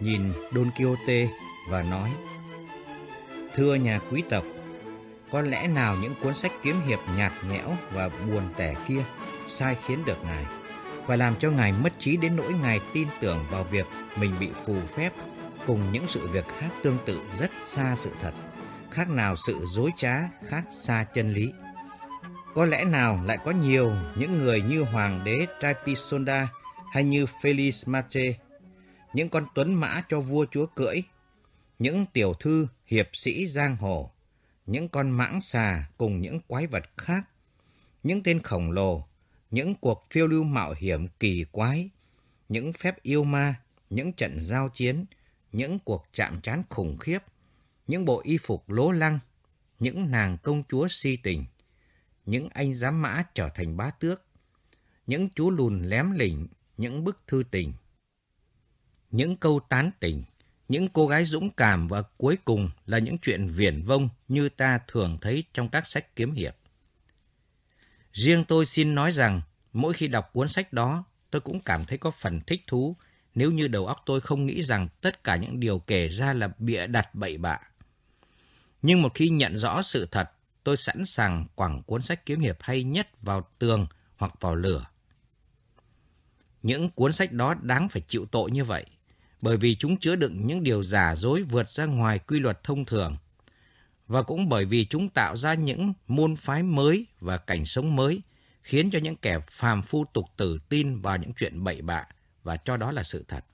Nhìn Don Quixote và nói Thưa nhà quý tộc, có lẽ nào những cuốn sách kiếm hiệp nhạt nhẽo và buồn tẻ kia sai khiến được ngài và làm cho ngài mất trí đến nỗi ngài tin tưởng vào việc mình bị phù phép cùng những sự việc khác tương tự rất xa sự thật, khác nào sự dối trá, khác xa chân lý. Có lẽ nào lại có nhiều những người như Hoàng đế Trapisonda hay như Felix Matre, những con tuấn mã cho vua chúa cưỡi, những tiểu thư hiệp sĩ giang hồ, những con mãng xà cùng những quái vật khác, những tên khổng lồ, những cuộc phiêu lưu mạo hiểm kỳ quái, những phép yêu ma, những trận giao chiến, những cuộc chạm trán khủng khiếp, những bộ y phục lố lăng, những nàng công chúa si tình, những anh giám mã trở thành bá tước, những chú lùn lém lỉnh, những bức thư tình, những câu tán tình, những cô gái dũng cảm và cuối cùng là những chuyện viển vông như ta thường thấy trong các sách kiếm hiệp. Riêng tôi xin nói rằng, mỗi khi đọc cuốn sách đó, tôi cũng cảm thấy có phần thích thú nếu như đầu óc tôi không nghĩ rằng tất cả những điều kể ra là bịa đặt bậy bạ. Nhưng một khi nhận rõ sự thật, tôi sẵn sàng quẳng cuốn sách kiếm hiệp hay nhất vào tường hoặc vào lửa. Những cuốn sách đó đáng phải chịu tội như vậy, bởi vì chúng chứa đựng những điều giả dối vượt ra ngoài quy luật thông thường, và cũng bởi vì chúng tạo ra những môn phái mới và cảnh sống mới, khiến cho những kẻ phàm phu tục tử tin vào những chuyện bậy bạ và cho đó là sự thật.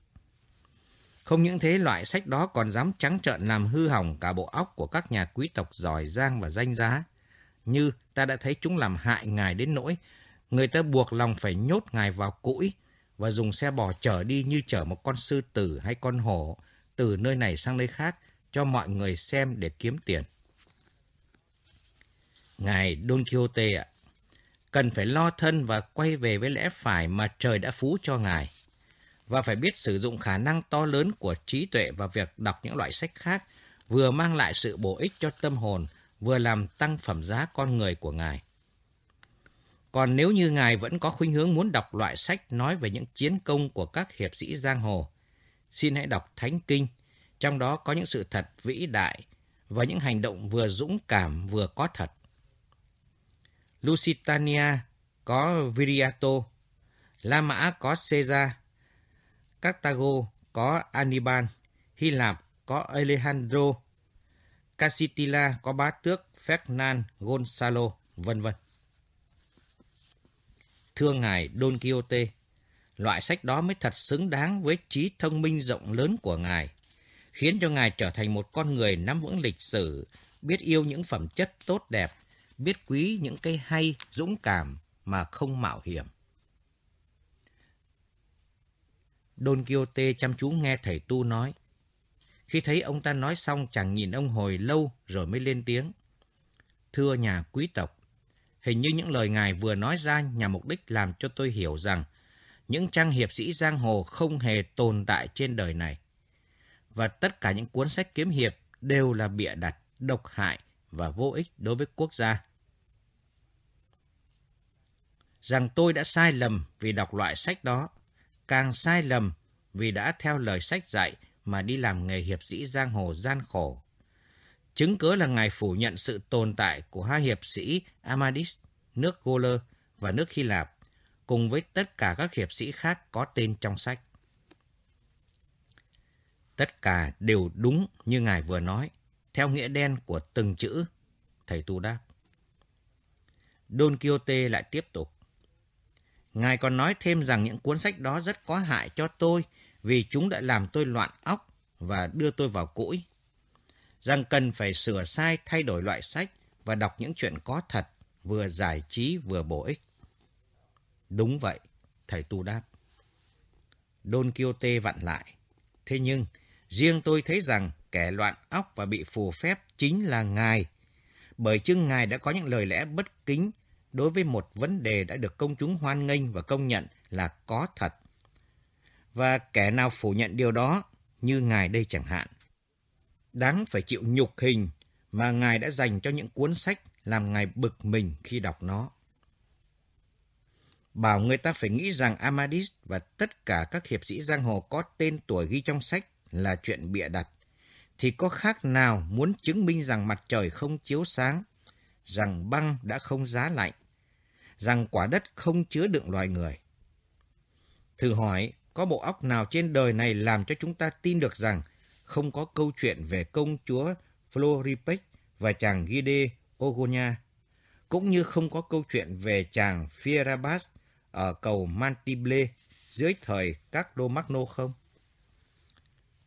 Không những thế, loại sách đó còn dám trắng trợn làm hư hỏng cả bộ óc của các nhà quý tộc giỏi giang và danh giá. Như ta đã thấy chúng làm hại ngài đến nỗi, người ta buộc lòng phải nhốt ngài vào cũi và dùng xe bò chở đi như chở một con sư tử hay con hổ từ nơi này sang nơi khác cho mọi người xem để kiếm tiền. Ngài Don Quixote ạ, cần phải lo thân và quay về với lẽ phải mà trời đã phú cho ngài và phải biết sử dụng khả năng to lớn của trí tuệ và việc đọc những loại sách khác, vừa mang lại sự bổ ích cho tâm hồn, vừa làm tăng phẩm giá con người của Ngài. Còn nếu như Ngài vẫn có khuynh hướng muốn đọc loại sách nói về những chiến công của các hiệp sĩ giang hồ, xin hãy đọc Thánh Kinh, trong đó có những sự thật vĩ đại và những hành động vừa dũng cảm vừa có thật. Lusitania có Viriato, La Mã có Caesar, Cartago có Hannibal, Hy Lạp có Alejandro, Casitila có bá tước Fernand Gonzalo, vân vân. Thưa ngài Don Quixote, loại sách đó mới thật xứng đáng với trí thông minh rộng lớn của ngài, khiến cho ngài trở thành một con người nắm vững lịch sử, biết yêu những phẩm chất tốt đẹp, biết quý những cái hay, dũng cảm mà không mạo hiểm. Don Quixote chăm chú nghe thầy tu nói. Khi thấy ông ta nói xong chẳng nhìn ông hồi lâu rồi mới lên tiếng. Thưa nhà quý tộc, hình như những lời ngài vừa nói ra nhằm mục đích làm cho tôi hiểu rằng những trang hiệp sĩ giang hồ không hề tồn tại trên đời này. Và tất cả những cuốn sách kiếm hiệp đều là bịa đặt, độc hại và vô ích đối với quốc gia. Rằng tôi đã sai lầm vì đọc loại sách đó càng sai lầm vì đã theo lời sách dạy mà đi làm nghề hiệp sĩ giang hồ gian khổ. Chứng cớ là Ngài phủ nhận sự tồn tại của hai hiệp sĩ Amadis, nước Gauler và nước Hy Lạp, cùng với tất cả các hiệp sĩ khác có tên trong sách. Tất cả đều đúng như Ngài vừa nói, theo nghĩa đen của từng chữ, thầy tu đáp. Don Quixote lại tiếp tục. Ngài còn nói thêm rằng những cuốn sách đó rất có hại cho tôi vì chúng đã làm tôi loạn óc và đưa tôi vào cỗi. Rằng cần phải sửa sai thay đổi loại sách và đọc những chuyện có thật, vừa giải trí vừa bổ ích. Đúng vậy, thầy tu đáp. Don Quixote vặn lại. Thế nhưng, riêng tôi thấy rằng kẻ loạn óc và bị phù phép chính là Ngài. Bởi chưng Ngài đã có những lời lẽ bất kính đối với một vấn đề đã được công chúng hoan nghênh và công nhận là có thật. Và kẻ nào phủ nhận điều đó, như Ngài đây chẳng hạn, đáng phải chịu nhục hình mà Ngài đã dành cho những cuốn sách làm Ngài bực mình khi đọc nó. bảo người ta phải nghĩ rằng Amadis và tất cả các hiệp sĩ giang hồ có tên tuổi ghi trong sách là chuyện bịa đặt, thì có khác nào muốn chứng minh rằng mặt trời không chiếu sáng, rằng băng đã không giá lạnh, rằng quả đất không chứa đựng loài người. Thử hỏi, có bộ óc nào trên đời này làm cho chúng ta tin được rằng không có câu chuyện về công chúa Floripec và chàng Gide Ogonia, cũng như không có câu chuyện về chàng Fierabas ở cầu Mantible dưới thời các đô Magno không?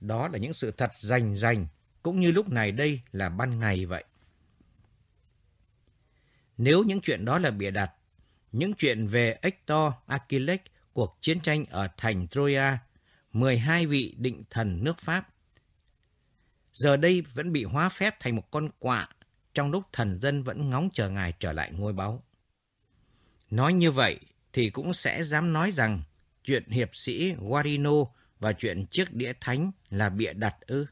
Đó là những sự thật rành rành, cũng như lúc này đây là ban ngày vậy. Nếu những chuyện đó là bịa đặt, những chuyện về Hector Achilles, cuộc chiến tranh ở thành Troya, 12 vị định thần nước Pháp, giờ đây vẫn bị hóa phép thành một con quạ, trong lúc thần dân vẫn ngóng chờ ngài trở lại ngôi báu. Nói như vậy thì cũng sẽ dám nói rằng chuyện hiệp sĩ Guarino và chuyện chiếc đĩa thánh là bịa đặt ư.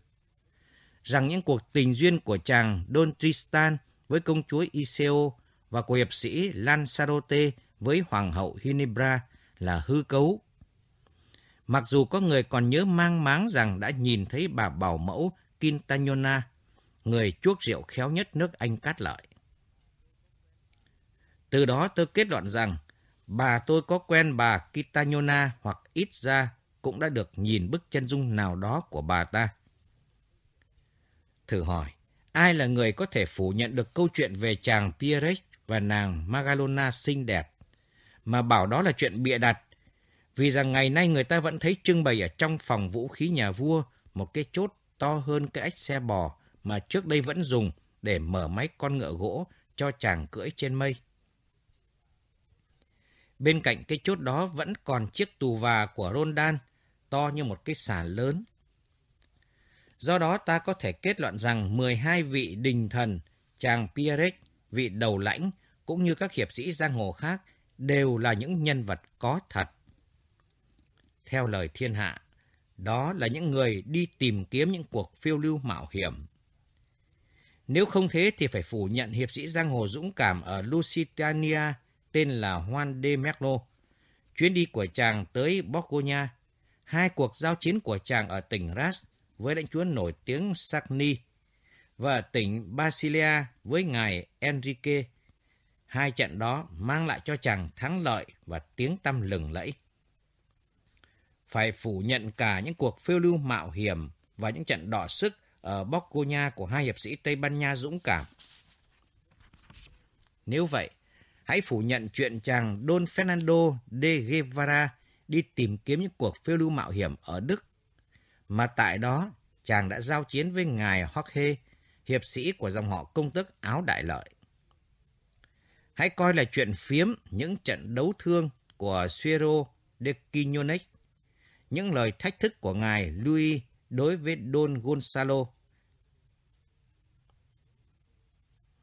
Rằng những cuộc tình duyên của chàng Don Tristan với công chúa Iseo và của hiệp sĩ Lanzarote với hoàng hậu Hinebra là hư cấu. Mặc dù có người còn nhớ mang máng rằng đã nhìn thấy bà bảo mẫu Quintanyona, người chuốc rượu khéo nhất nước Anh cát lợi. Từ đó tôi kết luận rằng bà tôi có quen bà Quintanyona hoặc ít ra cũng đã được nhìn bức chân dung nào đó của bà ta. Thử hỏi, ai là người có thể phủ nhận được câu chuyện về chàng Pierre và nàng Magalona xinh đẹp, mà bảo đó là chuyện bịa đặt, vì rằng ngày nay người ta vẫn thấy trưng bày ở trong phòng vũ khí nhà vua một cái chốt to hơn cái ếch xe bò mà trước đây vẫn dùng để mở máy con ngựa gỗ cho chàng cưỡi trên mây. Bên cạnh cái chốt đó vẫn còn chiếc tù và của Rondan, to như một cái xà lớn. Do đó ta có thể kết luận rằng 12 vị đình thần, chàng Pierre, vị đầu lãnh, cũng như các hiệp sĩ giang hồ khác, đều là những nhân vật có thật. Theo lời thiên hạ, đó là những người đi tìm kiếm những cuộc phiêu lưu mạo hiểm. Nếu không thế thì phải phủ nhận hiệp sĩ giang hồ dũng cảm ở Lusitania tên là Juan de Merlo. Chuyến đi của chàng tới Borgonya, hai cuộc giao chiến của chàng ở tỉnh Ras với lãnh chúa nổi tiếng Sagni và tỉnh Basilia với ngài Enrique. Hai trận đó mang lại cho chàng thắng lợi và tiếng tăm lừng lẫy phải phủ nhận cả những cuộc phiêu lưu mạo hiểm và những trận đỏ sức ở Bocconia của hai hiệp sĩ Tây Ban Nha dũng cảm. Nếu vậy, hãy phủ nhận chuyện chàng Don Fernando de Guevara đi tìm kiếm những cuộc phiêu lưu mạo hiểm ở Đức, mà tại đó chàng đã giao chiến với ngài Jorge, hiệp sĩ của dòng họ công tước áo đại lợi. Hãy coi là chuyện phiếm những trận đấu thương của Suero de Quinones những lời thách thức của ngài Louis đối với Don Gonzalo.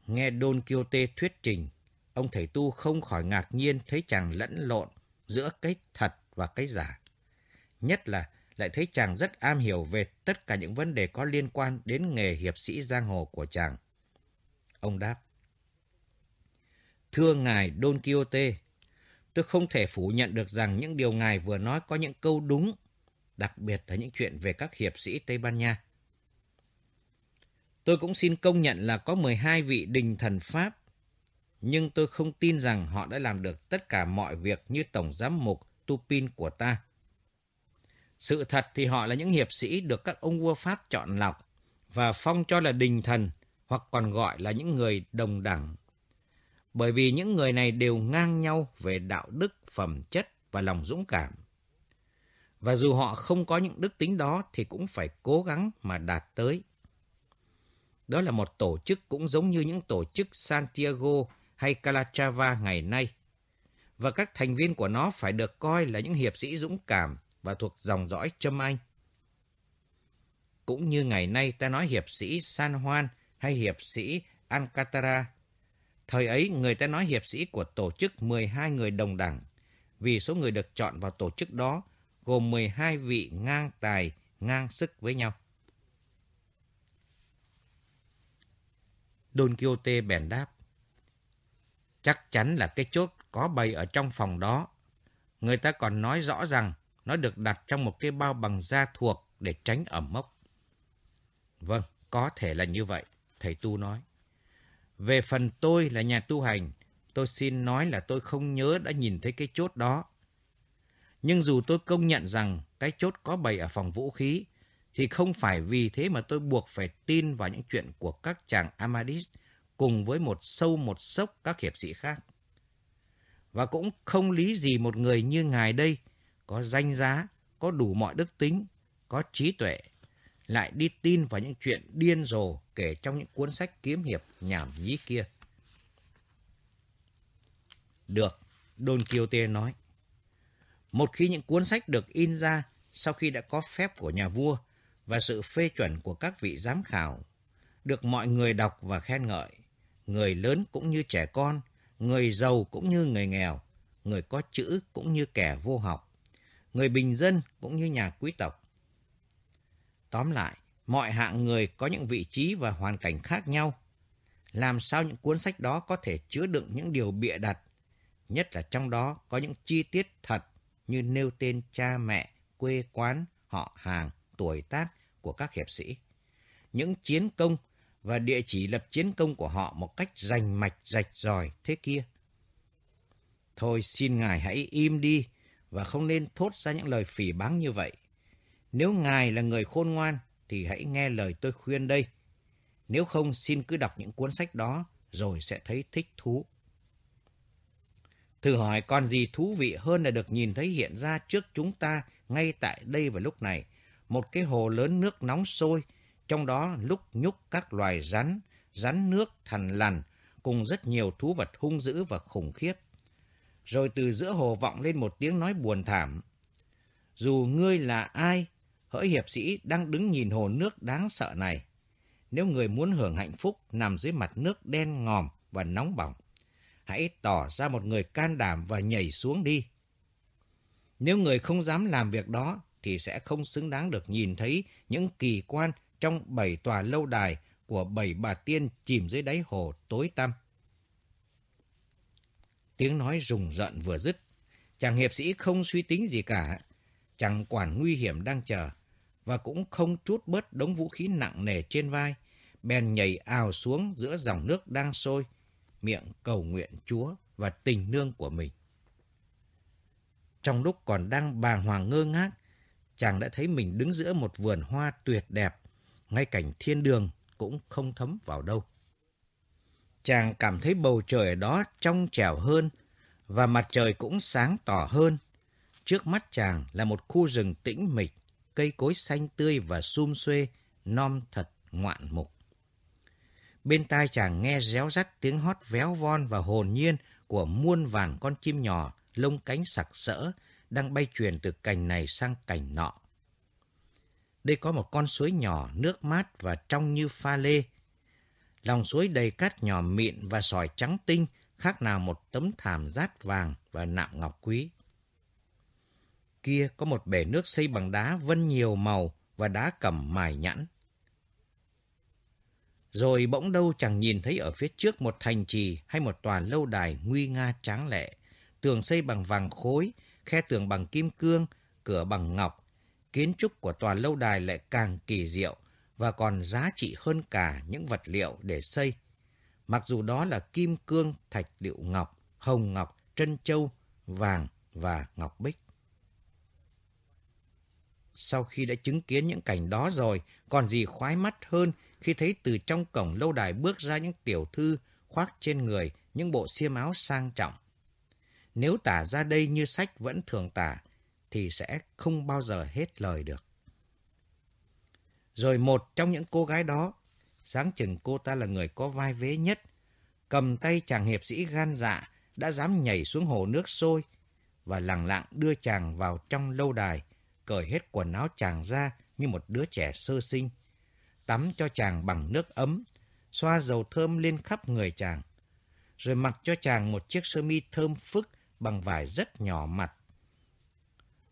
Nghe Don Quixote thuyết trình, ông thầy tu không khỏi ngạc nhiên thấy chàng lẫn lộn giữa cái thật và cái giả. Nhất là lại thấy chàng rất am hiểu về tất cả những vấn đề có liên quan đến nghề hiệp sĩ giang hồ của chàng. Ông đáp. Thưa ngài Don Quixote, tôi không thể phủ nhận được rằng những điều ngài vừa nói có những câu đúng, đặc biệt là những chuyện về các hiệp sĩ Tây Ban Nha. Tôi cũng xin công nhận là có 12 vị đình thần Pháp, nhưng tôi không tin rằng họ đã làm được tất cả mọi việc như Tổng Giám mục Tupin của ta. Sự thật thì họ là những hiệp sĩ được các ông vua Pháp chọn lọc và phong cho là đình thần hoặc còn gọi là những người đồng đẳng bởi vì những người này đều ngang nhau về đạo đức, phẩm chất và lòng dũng cảm. Và dù họ không có những đức tính đó thì cũng phải cố gắng mà đạt tới. Đó là một tổ chức cũng giống như những tổ chức Santiago hay Calatrava ngày nay. Và các thành viên của nó phải được coi là những hiệp sĩ dũng cảm và thuộc dòng dõi Trâm Anh. Cũng như ngày nay ta nói hiệp sĩ San Juan hay hiệp sĩ Alcatara Thời ấy, người ta nói hiệp sĩ của tổ chức 12 người đồng đẳng, vì số người được chọn vào tổ chức đó gồm 12 vị ngang tài, ngang sức với nhau. Don Quixote bèn đáp. Chắc chắn là cái chốt có bày ở trong phòng đó Người ta còn nói rõ rằng nó được đặt trong một cái bao bằng da thuộc để tránh ẩm mốc. Vâng, có thể là như vậy, thầy Tu nói. Về phần tôi là nhà tu hành, tôi xin nói là tôi không nhớ đã nhìn thấy cái chốt đó. Nhưng dù tôi công nhận rằng cái chốt có bày ở phòng vũ khí, thì không phải vì thế mà tôi buộc phải tin vào những chuyện của các chàng Amadis cùng với một sâu một sốc các hiệp sĩ khác. Và cũng không lý gì một người như ngài đây có danh giá, có đủ mọi đức tính, có trí tuệ, lại đi tin vào những chuyện điên rồ kể trong những cuốn sách kiếm hiệp nhảm nhí kia. Được, Don Quixote nói. Một khi những cuốn sách được in ra sau khi đã có phép của nhà vua và sự phê chuẩn của các vị giám khảo, được mọi người đọc và khen ngợi, người lớn cũng như trẻ con, người giàu cũng như người nghèo, người có chữ cũng như kẻ vô học, người bình dân cũng như nhà quý tộc. Tóm lại, mọi hạng người có những vị trí và hoàn cảnh khác nhau. Làm sao những cuốn sách đó có thể chứa đựng những điều bịa đặt, nhất là trong đó có những chi tiết thật như nêu tên cha mẹ, quê quán, họ hàng, tuổi tác của các hiệp sĩ. Những chiến công và địa chỉ lập chiến công của họ một cách rành mạch rạch ròi thế kia. Thôi xin ngài hãy im đi và không nên thốt ra những lời phỉ báng như vậy. Nếu ngài là người khôn ngoan thì hãy nghe lời tôi khuyên đây. Nếu không xin cứ đọc những cuốn sách đó rồi sẽ thấy thích thú. Thử hỏi còn gì thú vị hơn là được nhìn thấy hiện ra trước chúng ta ngay tại đây và lúc này. Một cái hồ lớn nước nóng sôi, trong đó lúc nhúc các loài rắn, rắn nước thằn lằn, cùng rất nhiều thú vật hung dữ và khủng khiếp. Rồi từ giữa hồ vọng lên một tiếng nói buồn thảm. Dù ngươi là ai, hỡi hiệp sĩ đang đứng nhìn hồ nước đáng sợ này. Nếu người muốn hưởng hạnh phúc nằm dưới mặt nước đen ngòm và nóng bỏng, hãy tỏ ra một người can đảm và nhảy xuống đi. Nếu người không dám làm việc đó, thì sẽ không xứng đáng được nhìn thấy những kỳ quan trong bảy tòa lâu đài của bảy bà tiên chìm dưới đáy hồ tối tăm. Tiếng nói rùng rợn vừa dứt, chàng hiệp sĩ không suy tính gì cả, chẳng quản nguy hiểm đang chờ, và cũng không chút bớt đống vũ khí nặng nề trên vai, bèn nhảy ào xuống giữa dòng nước đang sôi, miệng cầu nguyện Chúa và tình nương của mình. Trong lúc còn đang bàng hoàng ngơ ngác, chàng đã thấy mình đứng giữa một vườn hoa tuyệt đẹp, ngay cảnh thiên đường cũng không thấm vào đâu. Chàng cảm thấy bầu trời ở đó trong trẻo hơn và mặt trời cũng sáng tỏ hơn. Trước mắt chàng là một khu rừng tĩnh mịch, cây cối xanh tươi và sum xuê, non thật ngoạn mục. Bên tai chàng nghe réo rắt tiếng hót véo von và hồn nhiên của muôn vàn con chim nhỏ lông cánh sặc sỡ đang bay truyền từ cành này sang cành nọ. Đây có một con suối nhỏ, nước mát và trong như pha lê. Lòng suối đầy cát nhỏ mịn và sỏi trắng tinh, khác nào một tấm thảm rát vàng và nạm ngọc quý. Kia có một bể nước xây bằng đá vân nhiều màu và đá cẩm mài nhẵn. Rồi bỗng đâu chẳng nhìn thấy ở phía trước một thành trì hay một tòa lâu đài nguy nga tráng lệ, tường xây bằng vàng khối, khe tường bằng kim cương, cửa bằng ngọc. Kiến trúc của tòa lâu đài lại càng kỳ diệu và còn giá trị hơn cả những vật liệu để xây. Mặc dù đó là kim cương, thạch liệu ngọc, hồng ngọc, trân châu, vàng và ngọc bích. Sau khi đã chứng kiến những cảnh đó rồi, còn gì khoái mắt hơn khi thấy từ trong cổng lâu đài bước ra những tiểu thư khoác trên người những bộ xiêm áo sang trọng. Nếu tả ra đây như sách vẫn thường tả, thì sẽ không bao giờ hết lời được. Rồi một trong những cô gái đó, sáng chừng cô ta là người có vai vế nhất, cầm tay chàng hiệp sĩ gan dạ đã dám nhảy xuống hồ nước sôi và lặng lặng đưa chàng vào trong lâu đài, cởi hết quần áo chàng ra như một đứa trẻ sơ sinh tắm cho chàng bằng nước ấm, xoa dầu thơm lên khắp người chàng, rồi mặc cho chàng một chiếc sơ mi thơm phức bằng vải rất nhỏ mặt.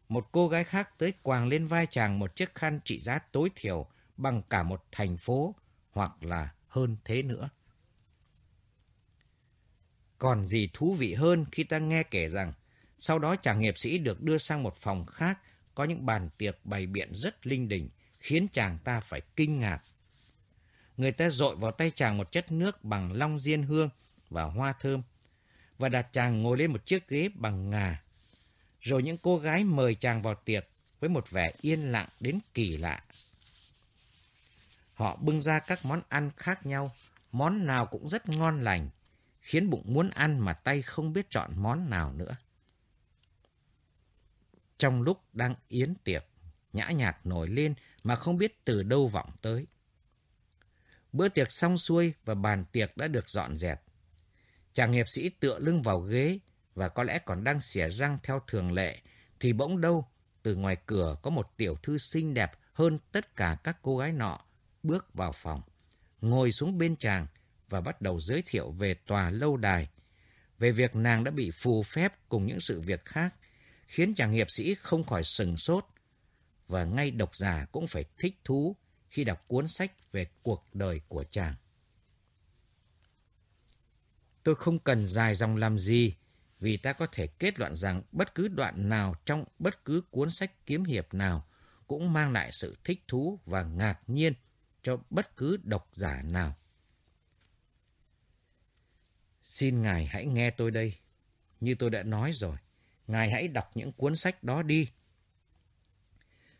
Một cô gái khác tới quàng lên vai chàng một chiếc khăn trị giá tối thiểu bằng cả một thành phố hoặc là hơn thế nữa. Còn gì thú vị hơn khi ta nghe kể rằng Sau đó chàng hiệp sĩ được đưa sang một phòng khác, có những bàn tiệc bày biện rất linh đình, khiến chàng ta phải kinh ngạc. Người ta dội vào tay chàng một chất nước bằng long diên hương và hoa thơm, và đặt chàng ngồi lên một chiếc ghế bằng ngà. Rồi những cô gái mời chàng vào tiệc với một vẻ yên lặng đến kỳ lạ. Họ bưng ra các món ăn khác nhau, món nào cũng rất ngon lành, khiến bụng muốn ăn mà tay không biết chọn món nào nữa. Trong lúc đang yến tiệc, nhã nhạc nổi lên mà không biết từ đâu vọng tới. Bữa tiệc xong xuôi và bàn tiệc đã được dọn dẹp. Chàng hiệp sĩ tựa lưng vào ghế và có lẽ còn đang xỉa răng theo thường lệ, thì bỗng đâu, từ ngoài cửa có một tiểu thư xinh đẹp hơn tất cả các cô gái nọ, bước vào phòng, ngồi xuống bên chàng và bắt đầu giới thiệu về tòa lâu đài, về việc nàng đã bị phù phép cùng những sự việc khác, khiến chàng hiệp sĩ không khỏi sừng sốt. Và ngay độc giả cũng phải thích thú khi đọc cuốn sách về cuộc đời của chàng. Tôi không cần dài dòng làm gì, vì ta có thể kết luận rằng bất cứ đoạn nào trong bất cứ cuốn sách kiếm hiệp nào cũng mang lại sự thích thú và ngạc nhiên cho bất cứ độc giả nào. Xin Ngài hãy nghe tôi đây. Như tôi đã nói rồi, Ngài hãy đọc những cuốn sách đó đi.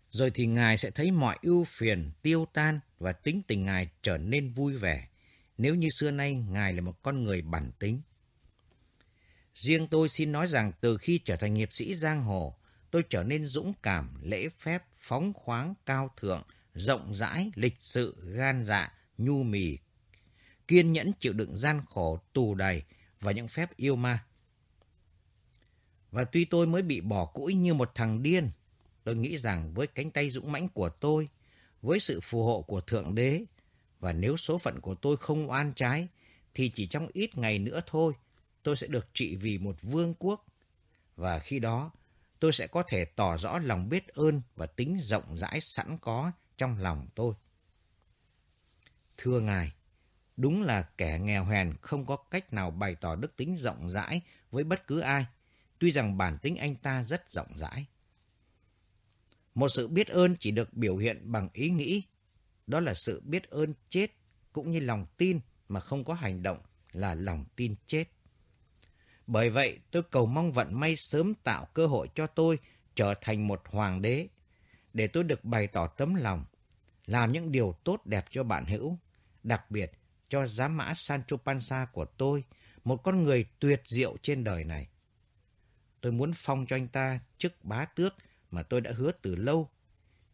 Rồi thì Ngài sẽ thấy mọi ưu phiền tiêu tan và tính tình Ngài trở nên vui vẻ, nếu như xưa nay Ngài là một con người bản tính. Riêng tôi xin nói rằng từ khi trở thành nghiệp sĩ giang hồ, tôi trở nên dũng cảm, lễ phép, phóng khoáng, cao thượng, rộng rãi, lịch sự, gan dạ, nhu mì, kiên nhẫn chịu đựng gian khổ, tù đầy và những phép yêu ma. Và tuy tôi mới bị bỏ cũi như một thằng điên, tôi nghĩ rằng với cánh tay dũng mãnh của tôi, với sự phù hộ của Thượng Đế, và nếu số phận của tôi không oan trái, thì chỉ trong ít ngày nữa thôi, tôi sẽ được trị vì một vương quốc. Và khi đó, tôi sẽ có thể tỏ rõ lòng biết ơn và tính rộng rãi sẵn có trong lòng tôi. Thưa Ngài, đúng là kẻ nghèo hèn không có cách nào bày tỏ đức tính rộng rãi với bất cứ ai, tuy rằng bản tính anh ta rất rộng rãi. Một sự biết ơn chỉ được biểu hiện bằng ý nghĩ, đó là sự biết ơn chết cũng như lòng tin mà không có hành động là lòng tin chết. Bởi vậy, tôi cầu mong vận may sớm tạo cơ hội cho tôi trở thành một hoàng đế, để tôi được bày tỏ tấm lòng, làm những điều tốt đẹp cho bạn hữu, đặc biệt cho giám mã Sancho Panza của tôi, một con người tuyệt diệu trên đời này. Tôi muốn phong cho anh ta chức bá tước mà tôi đã hứa từ lâu,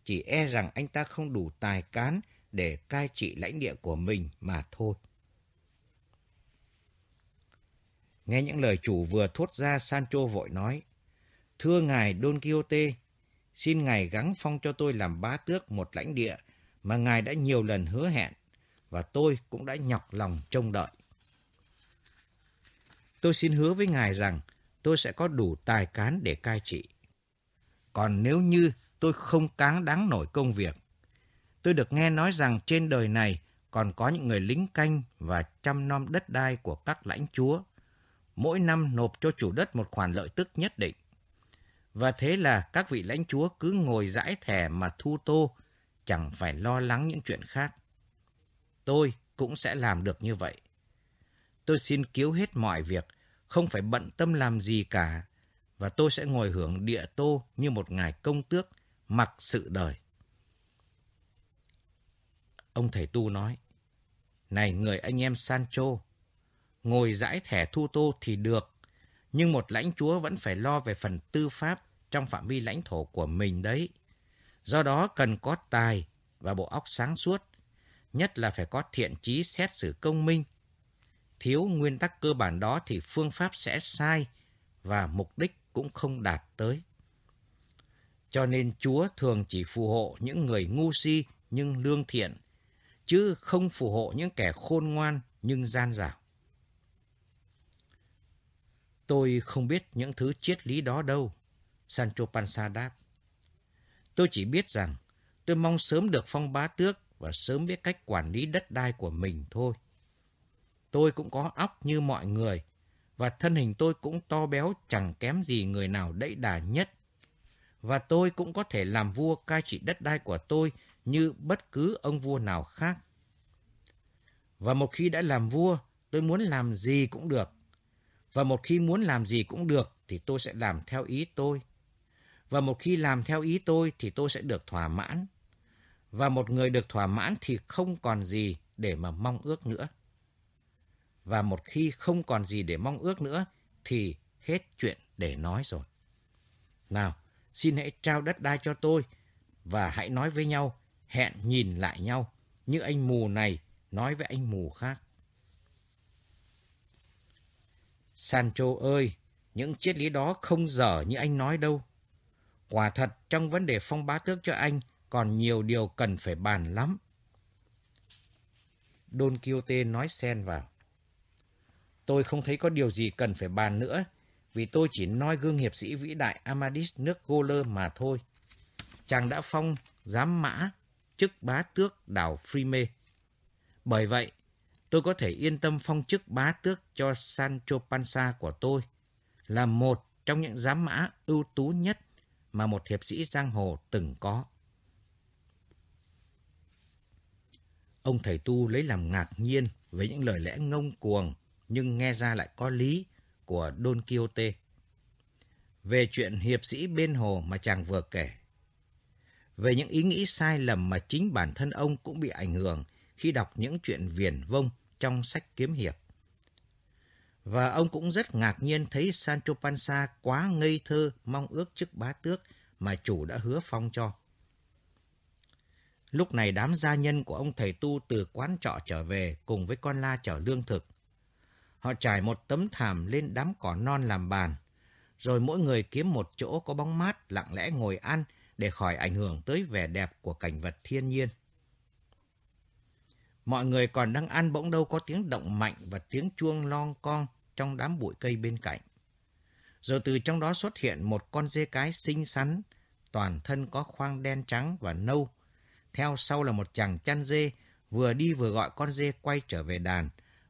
chỉ e rằng anh ta không đủ tài cán để cai trị lãnh địa của mình mà thôi. Nghe những lời chủ vừa thốt ra, Sancho vội nói, Thưa ngài Don Quixote, xin ngài gắng phong cho tôi làm bá tước một lãnh địa mà ngài đã nhiều lần hứa hẹn, và tôi cũng đã nhọc lòng trông đợi. Tôi xin hứa với ngài rằng tôi sẽ có đủ tài cán để cai trị. Còn nếu như tôi không cáng đáng nổi công việc, tôi được nghe nói rằng trên đời này còn có những người lính canh và chăm nom đất đai của các lãnh chúa mỗi năm nộp cho chủ đất một khoản lợi tức nhất định. Và thế là các vị lãnh chúa cứ ngồi dãi thẻ mà thu tô, chẳng phải lo lắng những chuyện khác. Tôi cũng sẽ làm được như vậy. Tôi xin cứu hết mọi việc, không phải bận tâm làm gì cả, và tôi sẽ ngồi hưởng địa tô như một ngài công tước, mặc sự đời. Ông thầy tu nói, Này người anh em Sancho, ngồi dãi thẻ thu tô thì được, nhưng một lãnh chúa vẫn phải lo về phần tư pháp trong phạm vi lãnh thổ của mình đấy. Do đó cần có tài và bộ óc sáng suốt, nhất là phải có thiện trí xét xử công minh. Thiếu nguyên tắc cơ bản đó thì phương pháp sẽ sai và mục đích cũng không đạt tới. Cho nên Chúa thường chỉ phù hộ những người ngu si nhưng lương thiện, chứ không phù hộ những kẻ khôn ngoan nhưng gian dảo. Tôi không biết những thứ triết lý đó đâu, Sancho Panza đáp. Tôi chỉ biết rằng tôi mong sớm được phong bá tước và sớm biết cách quản lý đất đai của mình thôi. Tôi cũng có óc như mọi người và thân hình tôi cũng to béo chẳng kém gì người nào đẫy đà nhất. Và tôi cũng có thể làm vua cai trị đất đai của tôi như bất cứ ông vua nào khác. Và một khi đã làm vua, tôi muốn làm gì cũng được. Và một khi muốn làm gì cũng được thì tôi sẽ làm theo ý tôi. Và một khi làm theo ý tôi thì tôi sẽ được thỏa mãn. Và một người được thỏa mãn thì không còn gì để mà mong ước nữa. Và một khi không còn gì để mong ước nữa thì hết chuyện để nói rồi. Nào, xin hãy trao đất đai cho tôi và hãy nói với nhau, hẹn nhìn lại nhau như anh mù này nói với anh mù khác. Sancho ơi, những triết lý đó không dở như anh nói đâu. Quả thật trong vấn đề phong bá tước cho anh còn nhiều điều cần phải bàn lắm. Don Quixote nói xen vào. Tôi không thấy có điều gì cần phải bàn nữa, vì tôi chỉ nói gương hiệp sĩ vĩ đại Amadis nước Goler mà thôi. Chàng đã phong giám mã chức bá tước đảo Frime. Bởi vậy, tôi có thể yên tâm phong chức bá tước cho Sancho Panza của tôi, là một trong những giám mã ưu tú nhất mà một hiệp sĩ giang hồ từng có. Ông thầy tu lấy làm ngạc nhiên với những lời lẽ ngông cuồng nhưng nghe ra lại có lý của Don Quixote. Về chuyện hiệp sĩ bên hồ mà chàng vừa kể. Về những ý nghĩ sai lầm mà chính bản thân ông cũng bị ảnh hưởng khi đọc những chuyện viển vông trong sách kiếm hiệp. Và ông cũng rất ngạc nhiên thấy Sancho Panza quá ngây thơ, mong ước chức bá tước mà chủ đã hứa phong cho. Lúc này đám gia nhân của ông thầy tu từ quán trọ trở về cùng với con la chở lương thực. Họ trải một tấm thảm lên đám cỏ non làm bàn, rồi mỗi người kiếm một chỗ có bóng mát lặng lẽ ngồi ăn để khỏi ảnh hưởng tới vẻ đẹp của cảnh vật thiên nhiên. Mọi người còn đang ăn bỗng đâu có tiếng động mạnh và tiếng chuông lon con trong đám bụi cây bên cạnh. Rồi từ trong đó xuất hiện một con dê cái xinh xắn, toàn thân có khoang đen trắng và nâu. Theo sau là một chàng chăn dê, vừa đi vừa gọi con dê quay trở về đàn,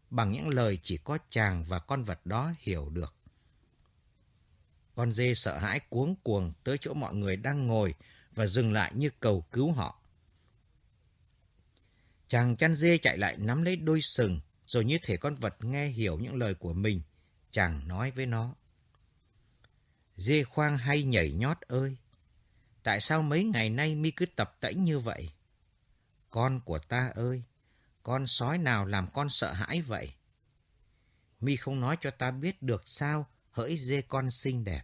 bằng những lời chỉ có chàng và con vật đó hiểu được. Con dê sợ hãi cuống cuồng tới chỗ mọi người đang ngồi và dừng lại như cầu cứu họ. Chàng chăn dê chạy lại nắm lấy đôi sừng, rồi như thể con vật nghe hiểu những lời của mình. Chàng nói với nó. Dê khoang hay nhảy nhót ơi! Tại sao mấy ngày nay mi cứ tập tễnh như vậy? Con của ta ơi! Con sói nào làm con sợ hãi vậy? Mi không nói cho ta biết được sao hỡi dê con xinh đẹp.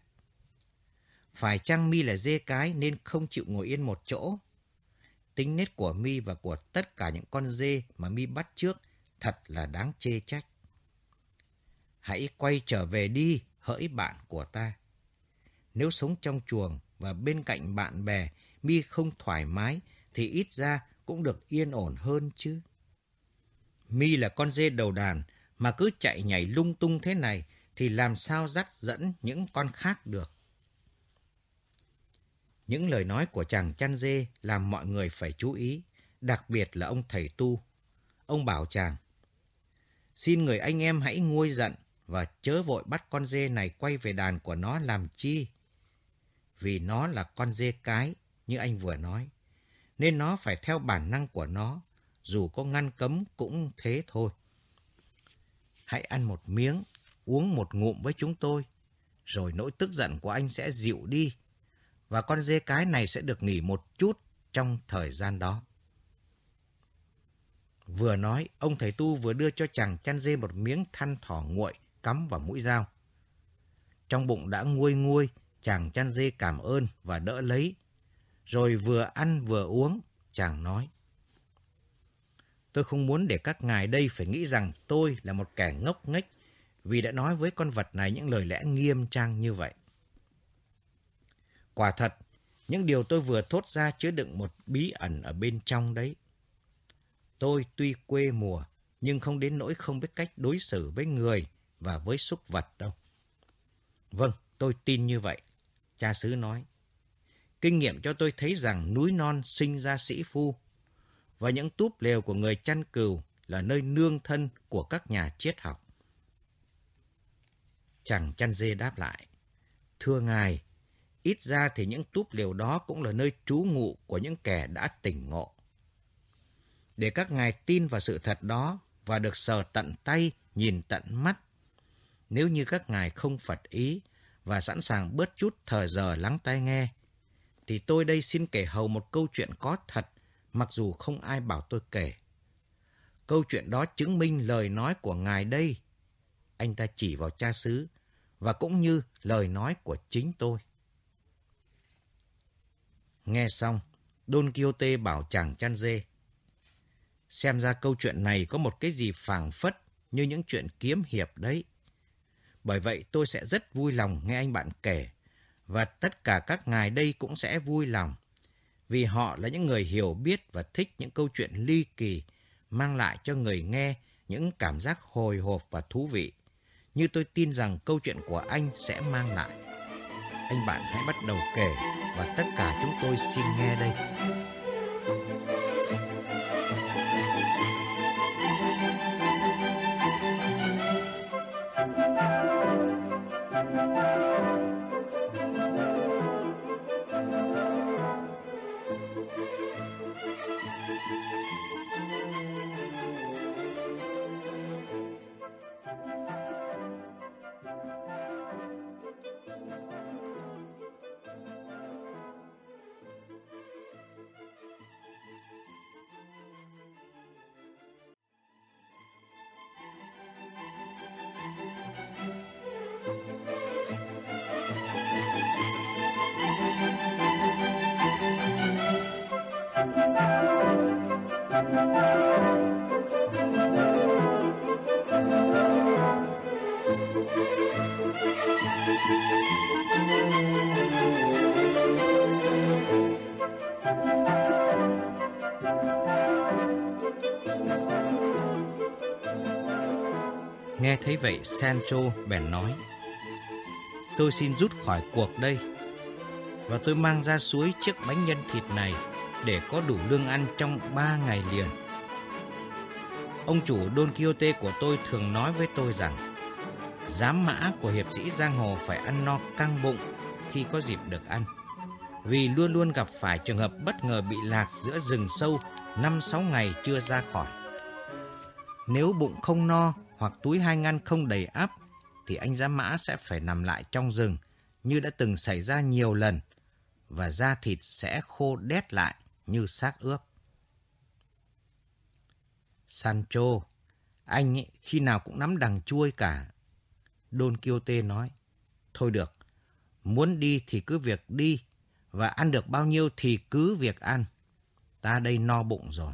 Phải chăng mi là dê cái nên không chịu ngồi yên một chỗ? Tính nết của mi và của tất cả những con dê mà mi bắt trước thật là đáng chê trách. Hãy quay trở về đi, hỡi bạn của ta. Nếu sống trong chuồng và bên cạnh bạn bè, mi không thoải mái, thì ít ra cũng được yên ổn hơn chứ. Mi là con dê đầu đàn, mà cứ chạy nhảy lung tung thế này, thì làm sao dắt dẫn những con khác được. Những lời nói của chàng chăn dê làm mọi người phải chú ý, đặc biệt là ông thầy tu. Ông bảo chàng, xin người anh em hãy nguôi giận và chớ vội bắt con dê này quay về đàn của nó làm chi. Vì nó là con dê cái, như anh vừa nói, nên nó phải theo bản năng của nó, dù có ngăn cấm cũng thế thôi. Hãy ăn một miếng, uống một ngụm với chúng tôi, rồi nỗi tức giận của anh sẽ dịu đi và con dê cái này sẽ được nghỉ một chút trong thời gian đó. Vừa nói, ông thầy tu vừa đưa cho chàng chăn dê một miếng than thỏ nguội cắm vào mũi dao. Trong bụng đã nguôi nguôi, chàng chăn dê cảm ơn và đỡ lấy. Rồi vừa ăn vừa uống, chàng nói. Tôi không muốn để các ngài đây phải nghĩ rằng tôi là một kẻ ngốc nghếch vì đã nói với con vật này những lời lẽ nghiêm trang như vậy. Quả thật, những điều tôi vừa thốt ra chứa đựng một bí ẩn ở bên trong đấy. Tôi tuy quê mùa, nhưng không đến nỗi không biết cách đối xử với người và với súc vật đâu. Vâng, tôi tin như vậy, cha xứ nói. Kinh nghiệm cho tôi thấy rằng núi non sinh ra sĩ phu, và những túp lều của người chăn cừu là nơi nương thân của các nhà triết học. Chàng chăn dê đáp lại. Thưa ngài, ít ra thì những túp lều đó cũng là nơi trú ngụ của những kẻ đã tỉnh ngộ. Để các ngài tin vào sự thật đó và được sờ tận tay, nhìn tận mắt. Nếu như các ngài không phật ý và sẵn sàng bớt chút thời giờ lắng tai nghe, thì tôi đây xin kể hầu một câu chuyện có thật, mặc dù không ai bảo tôi kể. Câu chuyện đó chứng minh lời nói của ngài đây. Anh ta chỉ vào cha xứ và cũng như lời nói của chính tôi. Nghe xong, Don Quixote bảo chàng chăn dê. Xem ra câu chuyện này có một cái gì phảng phất như những chuyện kiếm hiệp đấy. Bởi vậy tôi sẽ rất vui lòng nghe anh bạn kể và tất cả các ngài đây cũng sẽ vui lòng vì họ là những người hiểu biết và thích những câu chuyện ly kỳ, mang lại cho người nghe những cảm giác hồi hộp và thú vị như tôi tin rằng câu chuyện của anh sẽ mang lại. Anh bạn hãy bắt đầu kể và tất cả chúng tôi xin nghe đây. Nghe thấy vậy, Sancho bèn nói, Tôi xin rút khỏi cuộc đây Và tôi mang ra suối chiếc bánh nhân thịt này Để có đủ lương ăn trong ba ngày liền. Ông chủ Don Quixote của tôi thường nói với tôi rằng Giám mã của hiệp sĩ giang hồ phải ăn no căng bụng khi có dịp được ăn Vì luôn luôn gặp phải trường hợp bất ngờ bị lạc giữa rừng sâu năm sáu ngày chưa ra khỏi Nếu bụng không no hoặc túi hai ngăn không đầy áp, thì anh giám mã sẽ phải nằm lại trong rừng như đã từng xảy ra nhiều lần và da thịt sẽ khô đét lại như xác ướp. Sancho, anh ấy, khi nào cũng nắm đằng chuôi cả. Don Quixote nói, thôi được, muốn đi thì cứ việc đi, và ăn được bao nhiêu thì cứ việc ăn. Ta đây no bụng rồi.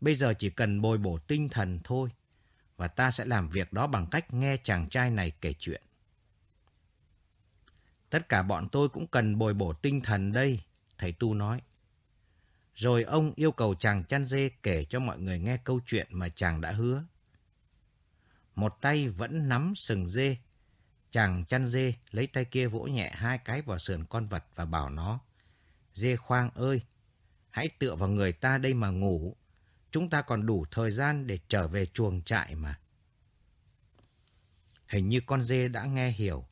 Bây giờ chỉ cần bồi bổ tinh thần thôi và ta sẽ làm việc đó bằng cách nghe chàng trai này kể chuyện. Tất cả bọn tôi cũng cần bồi bổ tinh thần đây, thầy Tu nói. Rồi ông yêu cầu chàng chăn dê kể cho mọi người nghe câu chuyện mà chàng đã hứa. Một tay vẫn nắm sừng dê. Chàng chăn dê lấy tay kia vỗ nhẹ hai cái vào sườn con vật và bảo nó. Dê khoang ơi, hãy tựa vào người ta đây mà ngủ chúng ta còn đủ thời gian để trở về chuồng trại mà. Hình như con dê đã nghe hiểu,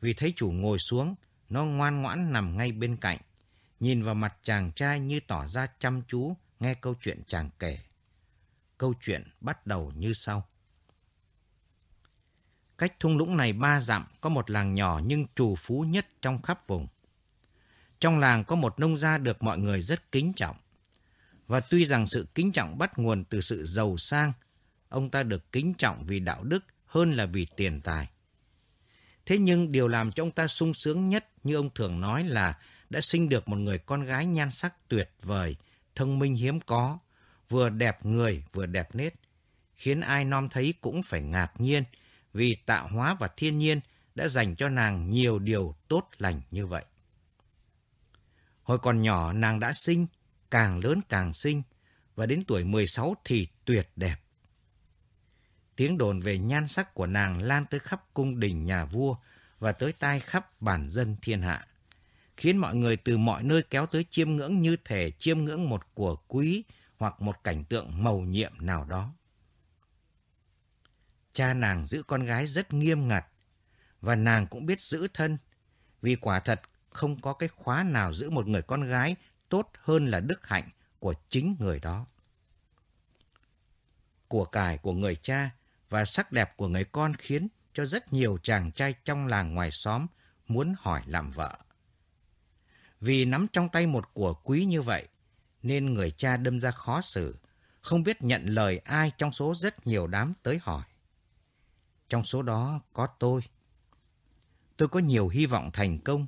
vì thấy chủ ngồi xuống, nó ngoan ngoãn nằm ngay bên cạnh, nhìn vào mặt chàng trai như tỏ ra chăm chú nghe câu chuyện chàng kể. Câu chuyện bắt đầu như sau. Cách thung lũng này ba dặm có một làng nhỏ nhưng trù phú nhất trong khắp vùng. Trong làng có một nông gia được mọi người rất kính trọng. Và tuy rằng sự kính trọng bắt nguồn từ sự giàu sang, ông ta được kính trọng vì đạo đức hơn là vì tiền tài. Thế nhưng điều làm cho ông ta sung sướng nhất như ông thường nói là đã sinh được một người con gái nhan sắc tuyệt vời, thông minh hiếm có, vừa đẹp người vừa đẹp nết, khiến ai nom thấy cũng phải ngạc nhiên vì tạo hóa và thiên nhiên đã dành cho nàng nhiều điều tốt lành như vậy. Hồi còn nhỏ nàng đã sinh càng lớn càng sinh, và đến tuổi 16 thì tuyệt đẹp. Tiếng đồn về nhan sắc của nàng lan tới khắp cung đình nhà vua và tới tai khắp bản dân thiên hạ, khiến mọi người từ mọi nơi kéo tới chiêm ngưỡng như thể chiêm ngưỡng một của quý hoặc một cảnh tượng màu nhiệm nào đó. Cha nàng giữ con gái rất nghiêm ngặt, Và nàng cũng biết giữ thân, vì quả thật không có cái khóa nào giữ một người con gái tốt hơn là đức hạnh của chính người đó. Của cải của người cha và sắc đẹp của người con khiến cho rất nhiều chàng trai trong làng ngoài xóm muốn hỏi làm vợ. Vì nắm trong tay một của quý như vậy, nên người cha đâm ra khó xử, không biết nhận lời ai trong số rất nhiều đám tới hỏi. Trong số đó có tôi. Tôi có nhiều hy vọng thành công,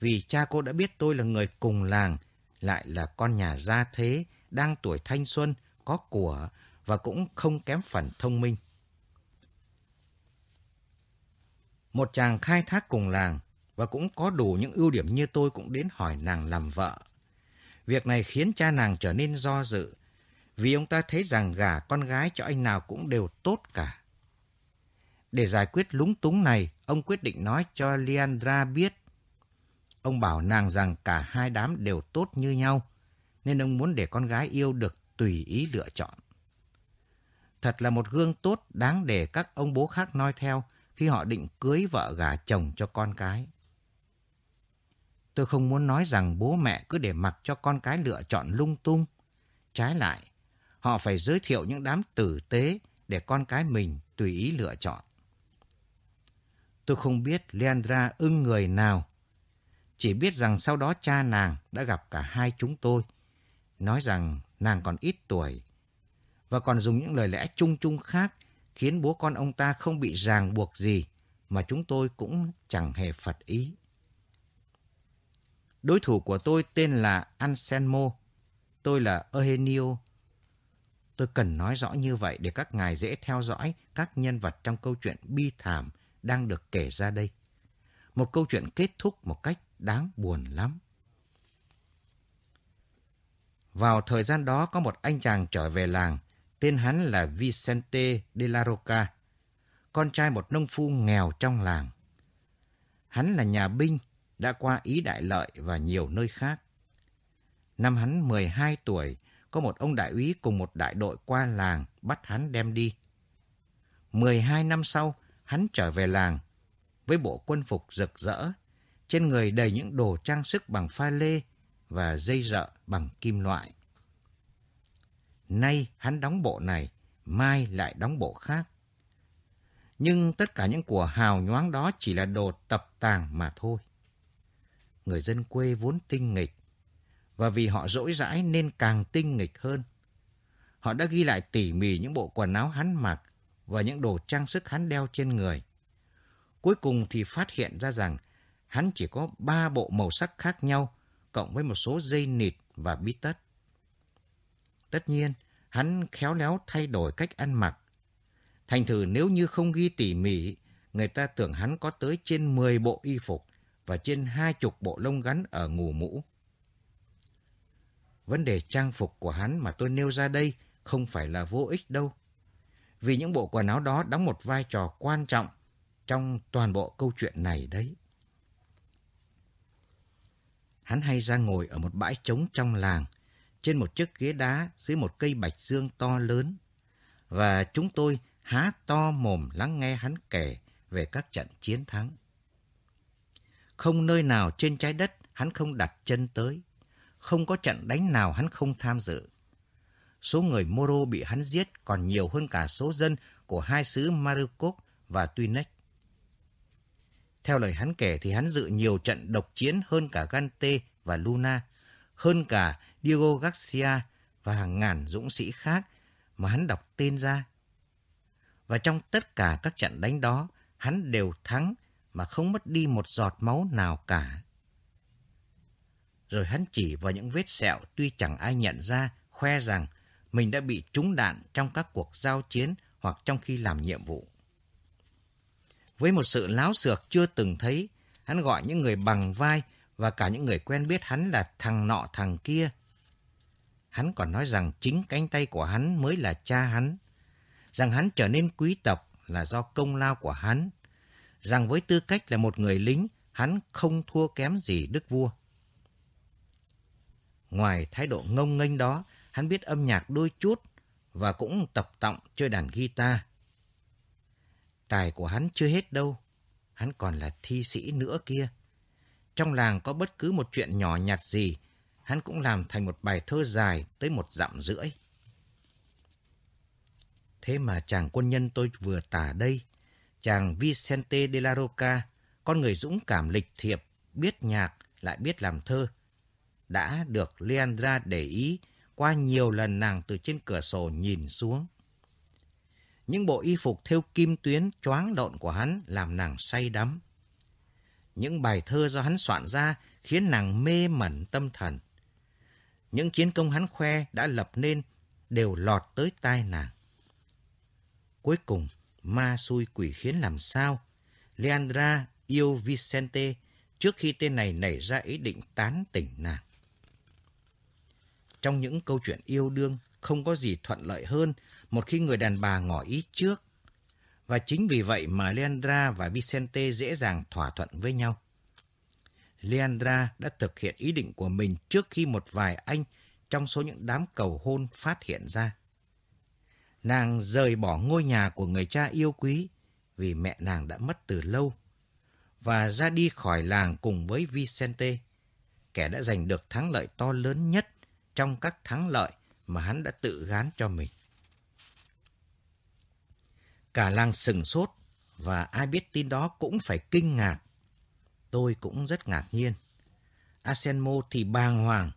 vì cha cô đã biết tôi là người cùng làng, lại là con nhà gia thế, đang tuổi thanh xuân, có của và cũng không kém phần thông minh. Một chàng khai thác cùng làng và cũng có đủ những ưu điểm như tôi cũng đến hỏi nàng làm vợ. Việc này khiến cha nàng trở nên do dự, vì ông ta thấy rằng gả con gái cho anh nào cũng đều tốt cả. Để giải quyết lúng túng này, ông quyết định nói cho Leandra biết. Ông bảo nàng rằng cả hai đám đều tốt như nhau, nên ông muốn để con gái yêu được tùy ý lựa chọn. Thật là một gương tốt đáng để các ông bố khác noi theo khi họ định cưới vợ gả chồng cho con cái. Tôi không muốn nói rằng bố mẹ cứ để mặc cho con cái lựa chọn lung tung. Trái lại, họ phải giới thiệu những đám tử tế để con cái mình tùy ý lựa chọn. Tôi không biết Leandra ưng người nào. Chỉ biết rằng sau đó cha nàng đã gặp cả hai chúng tôi. Nói rằng nàng còn ít tuổi. Và còn dùng những lời lẽ chung chung khác khiến bố con ông ta không bị ràng buộc gì mà chúng tôi cũng chẳng hề phật ý. Đối thủ của tôi tên là Anselmo. Tôi là Eugenio. Tôi cần nói rõ như vậy để các ngài dễ theo dõi các nhân vật trong câu chuyện bi thảm đang được kể ra đây. Một câu chuyện kết thúc một cách đáng buồn lắm. Vào thời gian đó có một anh chàng trở về làng, tên hắn là Vicente de la Roca, con trai một nông phu nghèo trong làng. Hắn là nhà binh, đã qua Ý Đại Lợi và nhiều nơi khác. Năm hắn 12 tuổi, có một ông đại úy cùng một đại đội qua làng bắt hắn đem đi. 12 năm sau, hắn trở về làng với bộ quân phục rực rỡ, trên người đầy những đồ trang sức bằng pha lê và dây rợ bằng kim loại. Nay hắn đóng bộ này, mai lại đóng bộ khác. Nhưng tất cả những của hào nhoáng đó chỉ là đồ tập tàng mà thôi. Người dân quê vốn tinh nghịch, và vì họ dỗi dãi nên càng tinh nghịch hơn. Họ đã ghi lại tỉ mỉ những bộ quần áo hắn mặc và những đồ trang sức hắn đeo trên người. Cuối cùng thì phát hiện ra rằng hắn chỉ có ba bộ màu sắc khác nhau, cộng với một số dây nịt và bí tất. Tất nhiên, hắn khéo léo thay đổi cách ăn mặc. Thành thử nếu như không ghi tỉ mỉ, người ta tưởng hắn có tới trên 10 bộ y phục và trên hai chục bộ lông gắn ở ngủ mũ. Vấn đề trang phục của hắn mà tôi nêu ra đây không phải là vô ích đâu. Vì những bộ quần áo đó đóng một vai trò quan trọng trong toàn bộ câu chuyện này đấy. Hắn hay ra ngồi ở một bãi trống trong làng, trên một chiếc ghế đá dưới một cây bạch dương to lớn. Và chúng tôi há to mồm lắng nghe hắn kể về các trận chiến thắng. Không nơi nào trên trái đất hắn không đặt chân tới. Không có trận đánh nào hắn không tham dự. Số người Moro bị hắn giết còn nhiều hơn cả số dân của hai xứ Marukok và Tuinek. Theo lời hắn kể thì hắn dự nhiều trận độc chiến hơn cả Gante và Luna, hơn cả Diego Garcia và hàng ngàn dũng sĩ khác mà hắn đọc tên ra. Và trong tất cả các trận đánh đó, hắn đều thắng mà không mất đi một giọt máu nào cả. Rồi hắn chỉ vào những vết sẹo tuy chẳng ai nhận ra, khoe rằng mình đã bị trúng đạn trong các cuộc giao chiến hoặc trong khi làm nhiệm vụ. Với một sự láo xược chưa từng thấy, hắn gọi những người bằng vai và cả những người quen biết hắn là thằng nọ thằng kia. Hắn còn nói rằng chính cánh tay của hắn mới là cha hắn, rằng hắn trở nên quý tộc là do công lao của hắn, rằng với tư cách là một người lính, hắn không thua kém gì đức vua. Ngoài thái độ ngông nghênh đó, hắn biết âm nhạc đôi chút và cũng tập tọng chơi đàn guitar. Tài của hắn chưa hết đâu. hắn còn là thi sĩ nữa kia. Trong làng có bất cứ một chuyện nhỏ nhặt gì, hắn cũng làm thành một bài thơ dài tới một dặm rưỡi. Thế mà chàng quân nhân tôi vừa tả đây, chàng Vicente de la Roca, con người dũng cảm lịch thiệp, biết nhạc, lại biết làm thơ, đã được Leandra để ý qua nhiều lần nàng từ trên cửa sổ nhìn xuống. Những bộ y phục theo kim tuyến choáng lộn của hắn làm nàng say đắm. Những bài thơ do hắn soạn ra khiến nàng mê mẩn tâm thần. Những chiến công hắn khoe đã lập nên đều lọt tới tai nàng. Cuối cùng, ma xui quỷ khiến làm sao? Leandra yêu Vicente trước khi tên này nảy ra ý định tán tỉnh nàng. Trong những câu chuyện yêu đương, không có gì thuận lợi hơn một khi người đàn bà ngỏ ý trước. Và chính vì vậy mà Leandra và Vicente dễ dàng thỏa thuận với nhau. Leandra đã thực hiện ý định của mình trước khi một vài anh trong số những đám cầu hôn phát hiện ra. Nàng rời bỏ ngôi nhà của người cha yêu quý vì mẹ nàng đã mất từ lâu và ra đi khỏi làng cùng với Vicente, kẻ đã giành được thắng lợi to lớn nhất trong các thắng lợi mà hắn đã tự gán cho mình. Cả làng sừng sốt và ai biết tin đó cũng phải kinh ngạc. Tôi cũng rất ngạc nhiên. Asenmo thì bàng hoàng,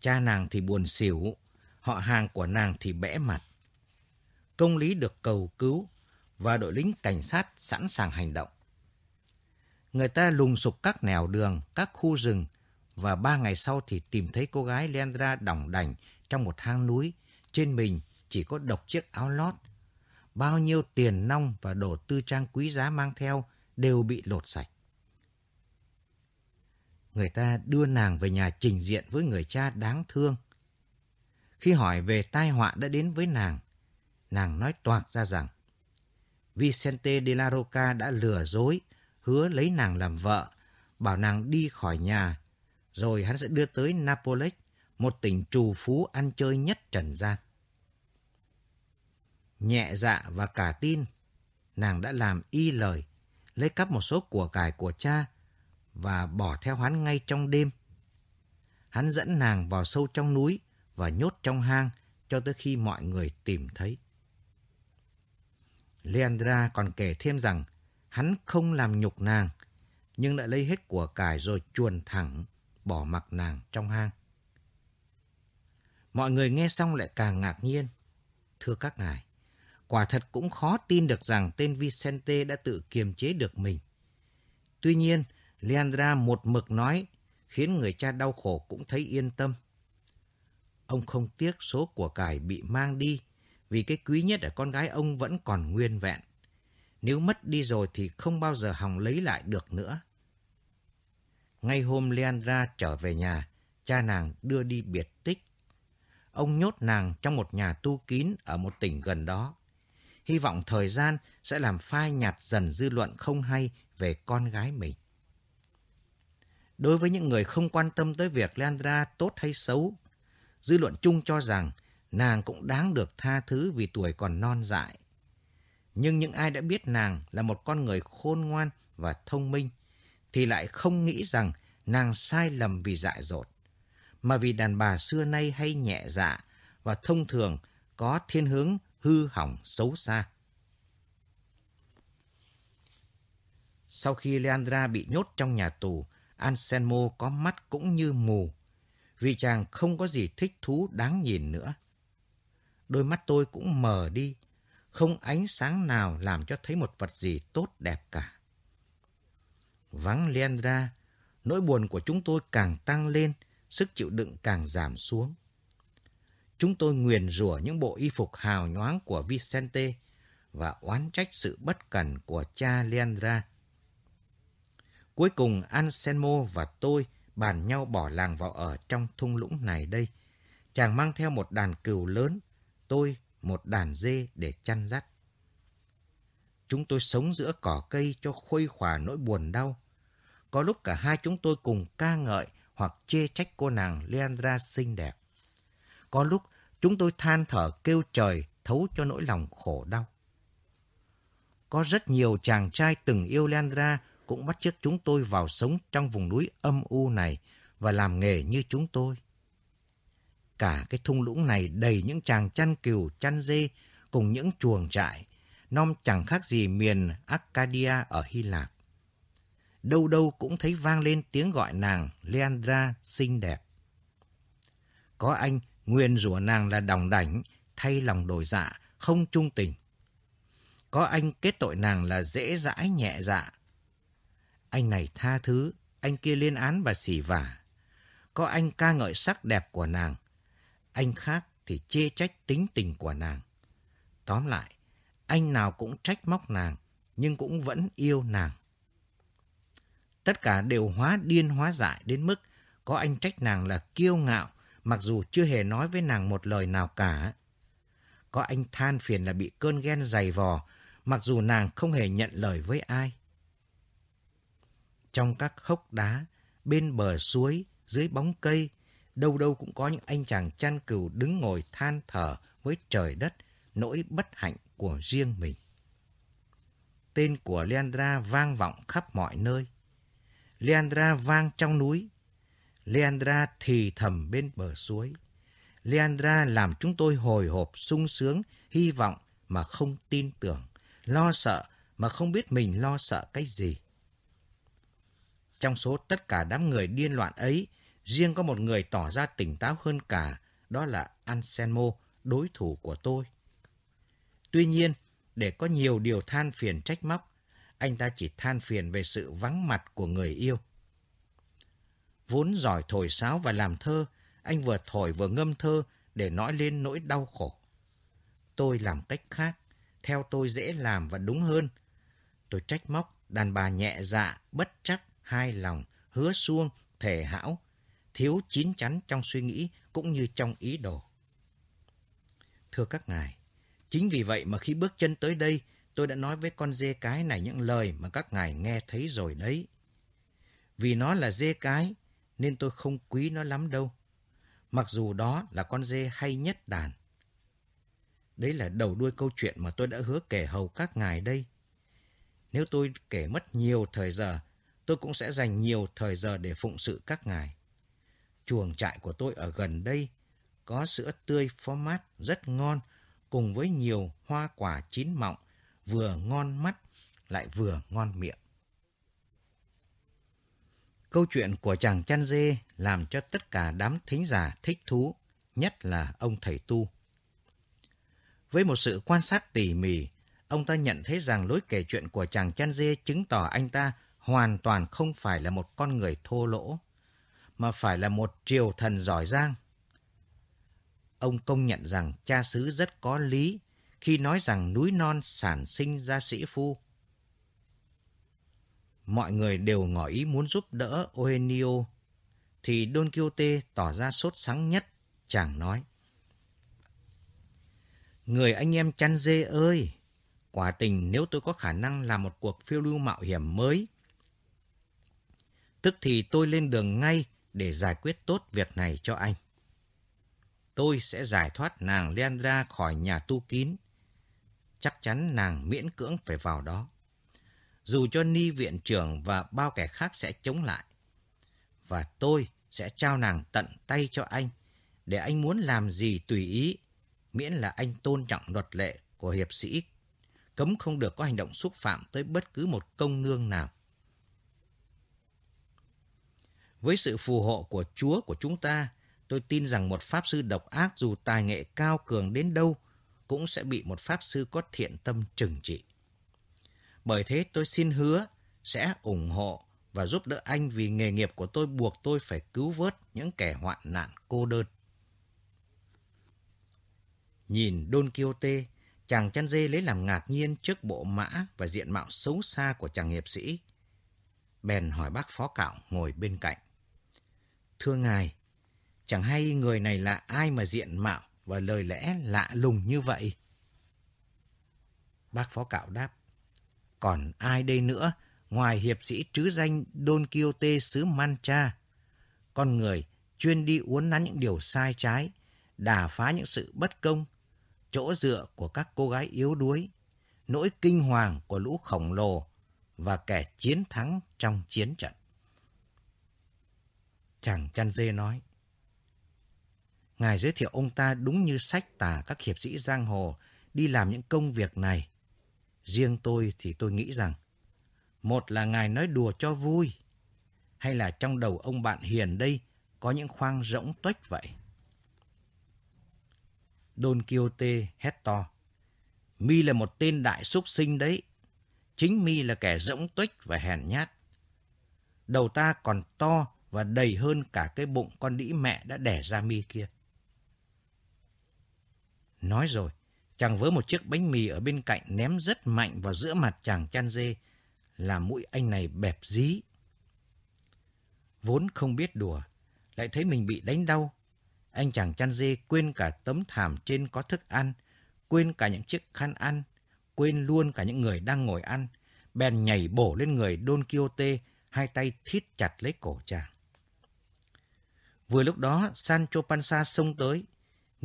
cha nàng thì buồn xỉu, họ hàng của nàng thì bẽ mặt. Công lý được cầu cứu và đội lính cảnh sát sẵn sàng hành động. Người ta lùng sục các nẻo đường, các khu rừng và ba ngày sau thì tìm thấy cô gái Leandra đỏng đảnh trong một hang núi. Trên mình chỉ có độc chiếc áo lót. Bao nhiêu tiền nong và đồ tư trang quý giá mang theo đều bị lột sạch. Người ta đưa nàng về nhà trình diện với người cha đáng thương. Khi hỏi về tai họa đã đến với nàng, nàng nói toạc ra rằng Vicente de la Roca đã lừa dối, hứa lấy nàng làm vợ, bảo nàng đi khỏi nhà rồi hắn sẽ đưa tới Napoles, một tỉnh trù phú ăn chơi nhất trần gian. Nhẹ dạ và cả tin, nàng đã làm y lời, lấy cắp một số của cải của cha và bỏ theo hắn ngay trong đêm. Hắn dẫn nàng vào sâu trong núi và nhốt trong hang cho tới khi mọi người tìm thấy. Leandra còn kể thêm rằng hắn không làm nhục nàng, nhưng đã lấy hết của cải rồi chuồn thẳng bỏ mặc nàng trong hang. Mọi người nghe xong lại càng ngạc nhiên. Thưa các ngài, quả thật cũng khó tin được rằng tên Vicente đã tự kiềm chế được mình. Tuy nhiên, Leandra một mực nói, khiến người cha đau khổ cũng thấy yên tâm. Ông không tiếc số của cải bị mang đi, vì cái quý nhất ở con gái ông vẫn còn nguyên vẹn. Nếu mất đi rồi thì không bao giờ hòng lấy lại được nữa. Ngay hôm Leandra trở về nhà, cha nàng đưa đi biệt tích. Ông nhốt nàng trong một nhà tu kín ở một tỉnh gần đó. Hy vọng thời gian sẽ làm phai nhạt dần dư luận không hay về con gái mình. Đối với những người không quan tâm tới việc Leandra tốt hay xấu, dư luận chung cho rằng nàng cũng đáng được tha thứ vì tuổi còn non dại. Nhưng những ai đã biết nàng là một con người khôn ngoan và thông minh, thì lại không nghĩ rằng nàng sai lầm vì dại dột, mà vì đàn bà xưa nay hay nhẹ dạ và thông thường có thiên hướng hư hỏng xấu xa. Sau khi Leandra bị nhốt trong nhà tù, Anselmo có mắt cũng như mù, vì chàng không có gì thích thú đáng nhìn nữa. Đôi mắt tôi cũng mờ đi, không ánh sáng nào làm cho thấy một vật gì tốt đẹp cả. Vắng Leandra, nỗi buồn của chúng tôi càng tăng lên, sức chịu đựng càng giảm xuống. Chúng tôi nguyền rủa những bộ y phục hào nhoáng của Vicente và oán trách sự bất cẩn của cha Leandra. Cuối cùng Anselmo và tôi bàn nhau bỏ làng vào ở trong thung lũng này đây. Chàng mang theo một đàn cừu lớn, tôi một đàn dê để chăn dắt. Chúng tôi sống giữa cỏ cây cho khuây khỏa nỗi buồn đau. Có lúc cả hai chúng tôi cùng ca ngợi hoặc chê trách cô nàng Leandra xinh đẹp. Có lúc chúng tôi than thở kêu trời thấu cho nỗi lòng khổ đau. Có rất nhiều chàng trai từng yêu Leandra cũng bắt chước chúng tôi vào sống trong vùng núi âm u này và làm nghề như chúng tôi. Cả cái thung lũng này đầy những chàng chăn cừu, chăn dê cùng những chuồng trại, non chẳng khác gì miền Arcadia ở Hy Lạp. Đâu đâu cũng thấy vang lên tiếng gọi nàng Leandra xinh đẹp. Có anh nguyên rủa nàng là đồng đảnh, thay lòng đổi dạ, không trung tình. Có anh kết tội nàng là dễ dãi nhẹ dạ. Anh này tha thứ, anh kia liên án và xỉ vả. Có anh ca ngợi sắc đẹp của nàng, anh khác thì chê trách tính tình của nàng. Tóm lại, anh nào cũng trách móc nàng, nhưng cũng vẫn yêu nàng. Tất cả đều hóa điên hóa dại đến mức có anh trách nàng là kiêu ngạo, mặc dù chưa hề nói với nàng một lời nào cả. Có anh than phiền là bị cơn ghen dày vò, mặc dù nàng không hề nhận lời với ai. Trong các hốc đá, bên bờ suối, dưới bóng cây, đâu đâu cũng có những anh chàng chăn cừu đứng ngồi than thở với trời đất, nỗi bất hạnh của riêng mình. Tên của Leandra vang vọng khắp mọi nơi. Leandra vang trong núi. Leandra thì thầm bên bờ suối. Leandra làm chúng tôi hồi hộp, sung sướng, hy vọng mà không tin tưởng, lo sợ mà không biết mình lo sợ cái gì. Trong số tất cả đám người điên loạn ấy, riêng có một người tỏ ra tỉnh táo hơn cả, đó là Anselmo, đối thủ của tôi. Tuy nhiên, để có nhiều điều than phiền trách móc, anh ta chỉ than phiền về sự vắng mặt của người yêu. Vốn giỏi thổi sáo và làm thơ, anh vừa thổi vừa ngâm thơ để nói lên nỗi đau khổ. Tôi làm cách khác, theo tôi dễ làm và đúng hơn. Tôi trách móc đàn bà nhẹ dạ, bất chắc, hai lòng, hứa xuông, thể hão, thiếu chín chắn trong suy nghĩ cũng như trong ý đồ. Thưa các ngài, chính vì vậy mà khi bước chân tới đây, tôi đã nói với con dê cái này những lời mà các ngài nghe thấy rồi đấy. Vì nó là dê cái, nên tôi không quý nó lắm đâu. Mặc dù đó là con dê hay nhất đàn. Đấy là đầu đuôi câu chuyện mà tôi đã hứa kể hầu các ngài đây. Nếu tôi kể mất nhiều thời giờ, tôi cũng sẽ dành nhiều thời giờ để phụng sự các ngài chuồng trại của tôi ở gần đây có sữa tươi format rất ngon cùng với nhiều hoa quả chín mọng, vừa ngon mắt lại vừa ngon miệng. Câu chuyện của chàng chăn dê làm cho tất cả đám thính giả thích thú, nhất là ông thầy tu. Với một sự quan sát tỉ mỉ, ông ta nhận thấy rằng lối kể chuyện của chàng chăn dê chứng tỏ anh ta hoàn toàn không phải là một con người thô lỗ mà phải là một triều thần giỏi giang. Ông công nhận rằng cha xứ rất có lý khi nói rằng núi non sản sinh ra sĩ phu. Mọi người đều ngỏ ý muốn giúp đỡ Oenio, thì Don Quixote tỏ ra sốt sắng nhất, chàng nói. Người anh em chăn dê ơi, quả tình nếu tôi có khả năng làm một cuộc phiêu lưu mạo hiểm mới, tức thì tôi lên đường ngay để giải quyết tốt việc này cho anh. Tôi sẽ giải thoát nàng Leandra khỏi nhà tu kín. Chắc chắn nàng miễn cưỡng phải vào đó. Dù cho Ni viện trưởng và bao kẻ khác sẽ chống lại. Và tôi sẽ trao nàng tận tay cho anh, để anh muốn làm gì tùy ý, miễn là anh tôn trọng luật lệ của hiệp sĩ, cấm không được có hành động xúc phạm tới bất cứ một công nương nào. Với sự phù hộ của Chúa của chúng ta, tôi tin rằng một pháp sư độc ác dù tài nghệ cao cường đến đâu cũng sẽ bị một pháp sư có thiện tâm trừng trị. Bởi thế tôi xin hứa sẽ ủng hộ và giúp đỡ anh vì nghề nghiệp của tôi buộc tôi phải cứu vớt những kẻ hoạn nạn cô đơn. Nhìn Don Quixote, chàng chăn dê lấy làm ngạc nhiên trước bộ mã và diện mạo xấu xa của chàng hiệp sĩ. Bèn hỏi bác phó cạo ngồi bên cạnh. Thưa ngài, chẳng hay người này là ai mà diện mạo và lời lẽ lạ lùng như vậy? Bác phó cạo đáp, còn ai đây nữa ngoài hiệp sĩ trứ danh Don Quixote xứ Mancha? Con người chuyên đi uốn nắn những điều sai trái, đả phá những sự bất công, chỗ dựa của các cô gái yếu đuối, nỗi kinh hoàng của lũ khổng lồ, và kẻ chiến thắng trong chiến trận. Chàng chăn dê nói, Ngài giới thiệu ông ta đúng như sách tả các hiệp sĩ giang hồ đi làm những công việc này. Riêng tôi thì tôi nghĩ rằng, một là Ngài nói đùa cho vui, hay là trong đầu ông bạn hiền đây có những khoang rỗng tuếch vậy? Don Quixote hét to. Mi là một tên đại súc sinh đấy. Chính Mi là kẻ rỗng tuếch và hèn nhát. Đầu ta còn to và đầy hơn cả cái bụng con đĩ mẹ đã đẻ ra Mi kia. Nói rồi, chàng vớ một chiếc bánh mì ở bên cạnh ném rất mạnh vào giữa mặt chàng chăn dê, làm mũi anh này bẹp dí. Vốn không biết đùa, lại thấy mình bị đánh đau. Anh chàng chăn dê quên cả tấm thảm trên có thức ăn, quên cả những chiếc khăn ăn, quên luôn cả những người đang ngồi ăn, bèn nhảy bổ lên người Don Quixote, hai tay thít chặt lấy cổ chàng. Vừa lúc đó, Sancho Panza xông tới,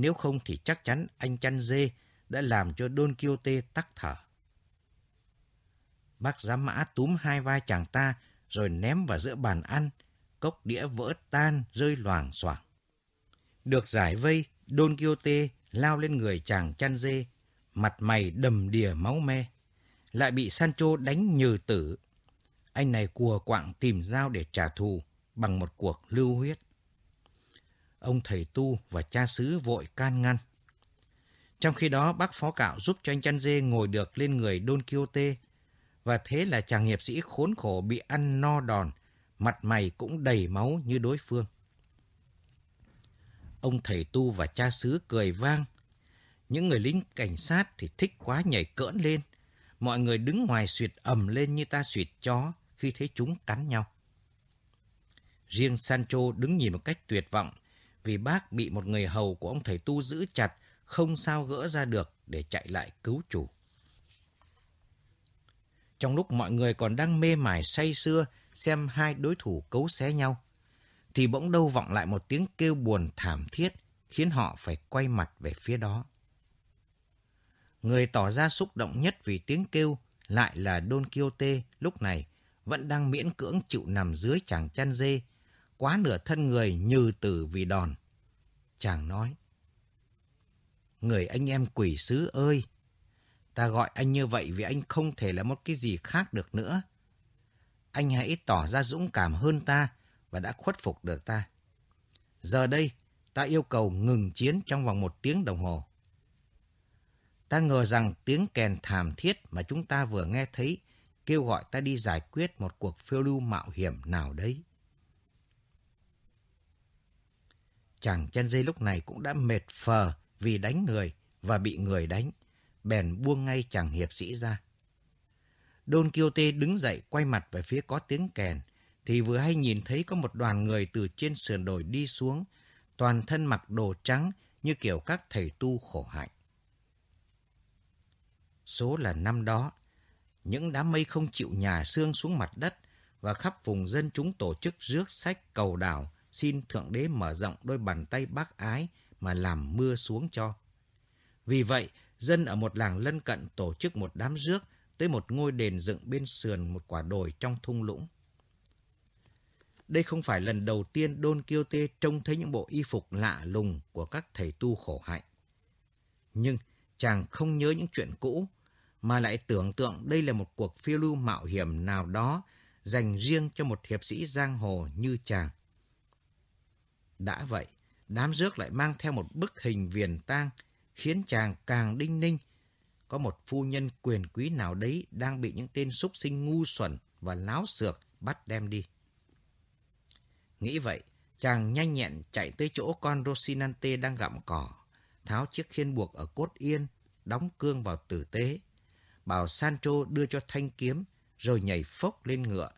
nếu không thì chắc chắn anh chăn dê đã làm cho Don Quixote tắc thở. Bác giám mã túm hai vai chàng ta rồi ném vào giữa bàn ăn, cốc đĩa vỡ tan rơi loảng xoảng. Được giải vây, Don Quixote lao lên người chàng chăn dê, mặt mày đầm đìa máu me. Lại bị Sancho đánh nhừ tử. Anh này cùa quạng tìm dao để trả thù bằng một cuộc lưu huyết. Ông thầy tu và cha xứ vội can ngăn. Trong khi đó, bác phó cạo giúp cho anh chăn dê ngồi được lên người Don Quixote. Và thế là chàng hiệp sĩ khốn khổ bị ăn no đòn, mặt mày cũng đầy máu như đối phương. Ông thầy tu và cha xứ cười vang. Những người lính cảnh sát thì thích quá nhảy cỡn lên. Mọi người đứng ngoài suyệt ầm lên như ta suyệt chó khi thấy chúng cắn nhau. Riêng Sancho đứng nhìn một cách tuyệt vọng vì bác bị một người hầu của ông thầy tu giữ chặt, không sao gỡ ra được để chạy lại cứu chủ. Trong lúc mọi người còn đang mê mải say sưa xem hai đối thủ cấu xé nhau, thì bỗng đâu vọng lại một tiếng kêu buồn thảm thiết khiến họ phải quay mặt về phía đó. Người tỏ ra xúc động nhất vì tiếng kêu lại là Don Quixote lúc này vẫn đang miễn cưỡng chịu nằm dưới chàng chăn dê, quá nửa thân người như tử vì đòn. Chàng nói, Người anh em quỷ sứ ơi, ta gọi anh như vậy vì anh không thể là một cái gì khác được nữa. Anh hãy tỏ ra dũng cảm hơn ta và đã khuất phục được ta. Giờ đây, ta yêu cầu ngừng chiến trong vòng một tiếng đồng hồ. Ta ngờ rằng tiếng kèn thảm thiết mà chúng ta vừa nghe thấy kêu gọi ta đi giải quyết một cuộc phiêu lưu mạo hiểm nào đấy. Chàng chân dây lúc này cũng đã mệt phờ vì đánh người và bị người đánh, bèn buông ngay chàng hiệp sĩ ra. Don Quixote đứng dậy quay mặt về phía có tiếng kèn, thì vừa hay nhìn thấy có một đoàn người từ trên sườn đồi đi xuống, toàn thân mặc đồ trắng như kiểu các thầy tu khổ hạnh. Số là năm đó, những đám mây không chịu nhà xương xuống mặt đất và khắp vùng dân chúng tổ chức rước sách cầu đảo xin Thượng Đế mở rộng đôi bàn tay bác ái mà làm mưa xuống cho. Vì vậy, dân ở một làng lân cận tổ chức một đám rước tới một ngôi đền dựng bên sườn một quả đồi trong thung lũng. Đây không phải lần đầu tiên Don Quixote trông thấy những bộ y phục lạ lùng của các thầy tu khổ hạnh. Nhưng chàng không nhớ những chuyện cũ, mà lại tưởng tượng đây là một cuộc phiêu lưu mạo hiểm nào đó dành riêng cho một hiệp sĩ giang hồ như chàng. Đã vậy, đám rước lại mang theo một bức hình viền tang, khiến chàng càng đinh ninh. Có một phu nhân quyền quý nào đấy đang bị những tên súc sinh ngu xuẩn và láo xược bắt đem đi. Nghĩ vậy, chàng nhanh nhẹn chạy tới chỗ con Rosinante đang gặm cỏ, tháo chiếc khiên buộc ở cốt yên, đóng cương vào tử tế. Bảo Sancho đưa cho thanh kiếm, rồi nhảy phốc lên ngựa,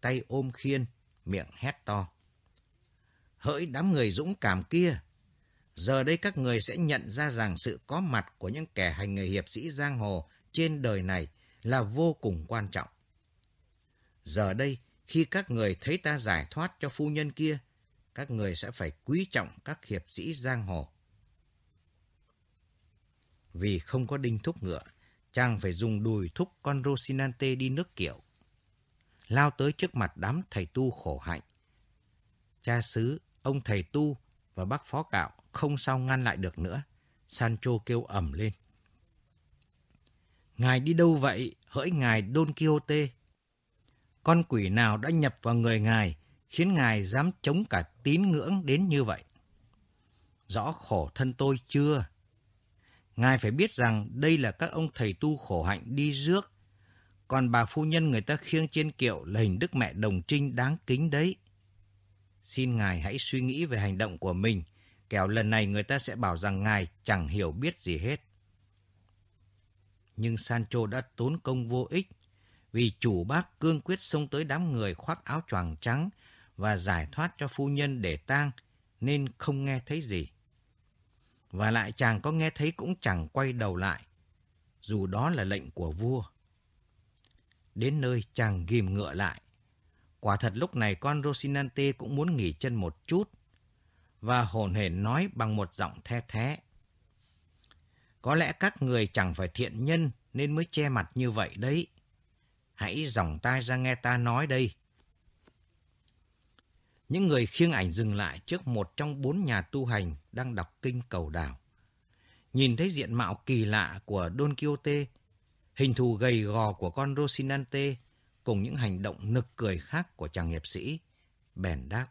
tay ôm khiên, miệng hét to. Hỡi đám người dũng cảm kia! Giờ đây các người sẽ nhận ra rằng sự có mặt của những kẻ hành nghề hiệp sĩ giang hồ trên đời này là vô cùng quan trọng. Giờ đây, khi các người thấy ta giải thoát cho phu nhân kia, các người sẽ phải quý trọng các hiệp sĩ giang hồ. Vì không có đinh thúc ngựa, chàng phải dùng đùi thúc con Rosinante đi nước kiệu. lao tới trước mặt đám thầy tu khổ hạnh. Cha xứ, ông thầy tu và bác phó cạo không sao ngăn lại được nữa. Sancho kêu ầm lên. Ngài đi đâu vậy? Hỡi ngài Don Quixote. Con quỷ nào đã nhập vào người ngài, khiến ngài dám chống cả tín ngưỡng đến như vậy? Rõ khổ thân tôi chưa? Ngài phải biết rằng đây là các ông thầy tu khổ hạnh đi rước, còn bà phu nhân người ta khiêng trên kiệu là hình Đức Mẹ Đồng Trinh đáng kính đấy. Xin Ngài hãy suy nghĩ về hành động của mình, kẻo lần này người ta sẽ bảo rằng Ngài chẳng hiểu biết gì hết. Nhưng Sancho đã tốn công vô ích, vì chủ bác cương quyết xông tới đám người khoác áo choàng trắng và giải thoát cho phu nhân để tang, nên không nghe thấy gì. Và lại chàng có nghe thấy cũng chẳng quay đầu lại, dù đó là lệnh của vua. Đến nơi chàng ghim ngựa lại. Quả thật lúc này con Rosinante cũng muốn nghỉ chân một chút, và hồn hển nói bằng một giọng the thé. Có lẽ các người chẳng phải thiện nhân nên mới che mặt như vậy đấy. Hãy dòng tai ra nghe ta nói đây. Những người khiêng ảnh dừng lại trước một trong bốn nhà tu hành đang đọc kinh cầu đảo. Nhìn thấy diện mạo kỳ lạ của Don Quixote, hình thù gầy gò của con Rosinante cùng những hành động nực cười khác của chàng hiệp sĩ, bèn đáp.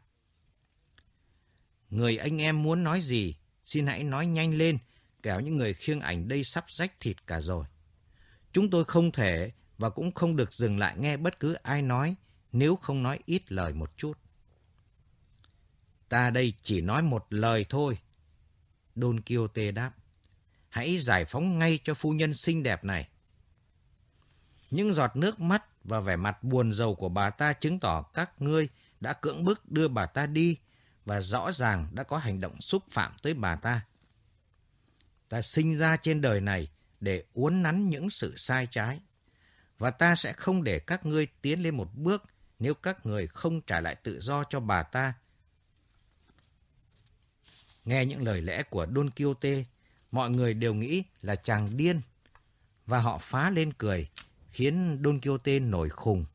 Người anh em muốn nói gì, xin hãy nói nhanh lên, kẻo những người khiêng ảnh đây sắp rách thịt cả rồi. Chúng tôi không thể và cũng không được dừng lại nghe bất cứ ai nói nếu không nói ít lời một chút. Ta đây chỉ nói một lời thôi. Don Quixote đáp. Hãy giải phóng ngay cho phu nhân xinh đẹp này. Những giọt nước mắt và vẻ mặt buồn rầu của bà ta chứng tỏ các ngươi đã cưỡng bức đưa bà ta đi và rõ ràng đã có hành động xúc phạm tới bà ta. Ta sinh ra trên đời này để uốn nắn những sự sai trái. Và ta sẽ không để các ngươi tiến lên một bước nếu các người không trả lại tự do cho bà ta. Nghe những lời lẽ của Don Quixote, mọi người đều nghĩ là chàng điên. Và họ phá lên cười, khiến Don Quixote nổi khùng.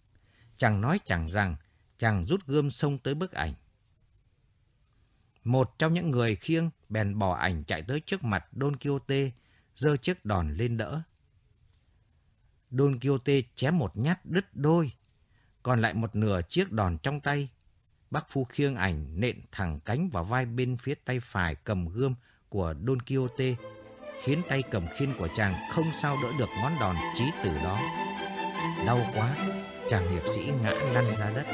Chàng nói chẳng rằng, chàng rút gươm xông tới bức ảnh. Một trong những người khiêng bèn bỏ ảnh chạy tới trước mặt Don Quixote, giơ chiếc đòn lên đỡ. Don Quixote chém một nhát đứt đôi, còn lại một nửa chiếc đòn trong tay. Bác Phu khiêng ảnh nện thẳng cánh vào vai bên phía tay phải cầm gươm của Don Quixote, khiến tay cầm khiên của chàng không sao đỡ được ngón đòn chí tử đó. Đau quá, chàng hiệp sĩ ngã lăn ra đất.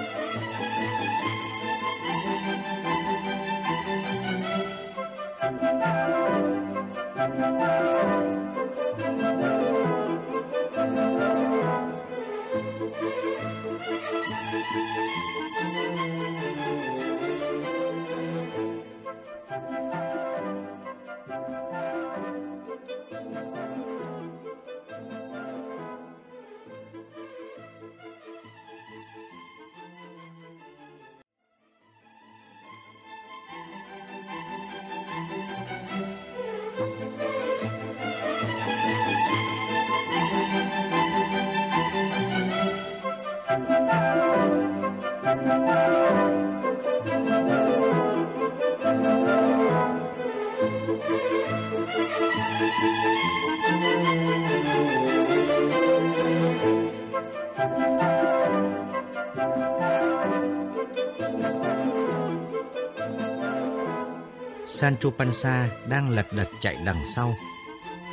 Sancho Panza đang lật đật chạy đằng sau.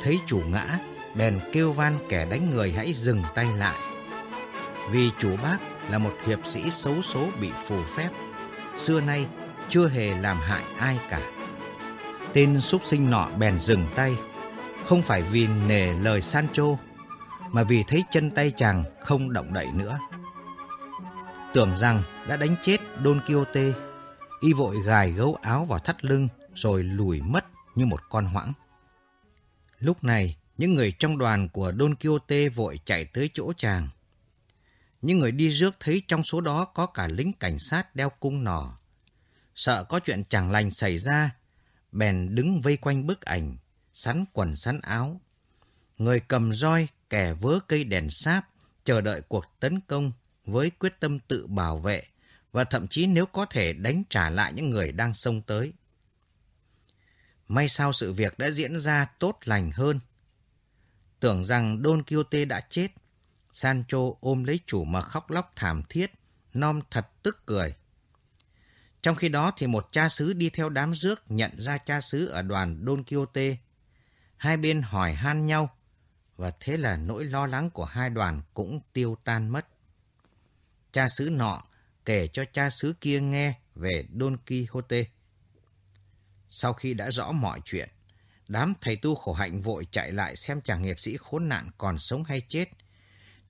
Thấy chủ ngã, bèn kêu van kẻ đánh người hãy dừng tay lại. Vì chủ bác là một hiệp sĩ xấu số bị phù phép, xưa nay chưa hề làm hại ai cả. Tên súc sinh nọ bèn dừng tay, không phải vì nề lời Sancho, mà vì thấy chân tay chàng không động đậy nữa. Tưởng rằng đã đánh chết Don Quixote, y vội gài gấu áo vào thắt lưng rồi lùi mất như một con hoãng. Lúc này, những người trong đoàn của Don Quixote vội chạy tới chỗ chàng. Những người đi rước thấy trong số đó có cả lính cảnh sát đeo cung nỏ. Sợ có chuyện chẳng lành xảy ra, bèn đứng vây quanh bức ảnh, sắn quần sắn áo. Người cầm roi, kẻ vớ cây đèn sáp, chờ đợi cuộc tấn công với quyết tâm tự bảo vệ và thậm chí nếu có thể đánh trả lại những người đang xông tới. May sao sự việc đã diễn ra tốt lành hơn. Tưởng rằng Don Quixote đã chết, Sancho ôm lấy chủ mà khóc lóc thảm thiết, non thật tức cười. Trong khi đó thì một cha xứ đi theo đám rước nhận ra cha xứ ở đoàn Don Quixote. Hai bên hỏi han nhau và thế là nỗi lo lắng của hai đoàn cũng tiêu tan mất. Cha xứ nọ kể cho cha xứ kia nghe về Don Quixote. Sau khi đã rõ mọi chuyện, đám thầy tu khổ hạnh vội chạy lại xem chàng hiệp sĩ khốn nạn còn sống hay chết,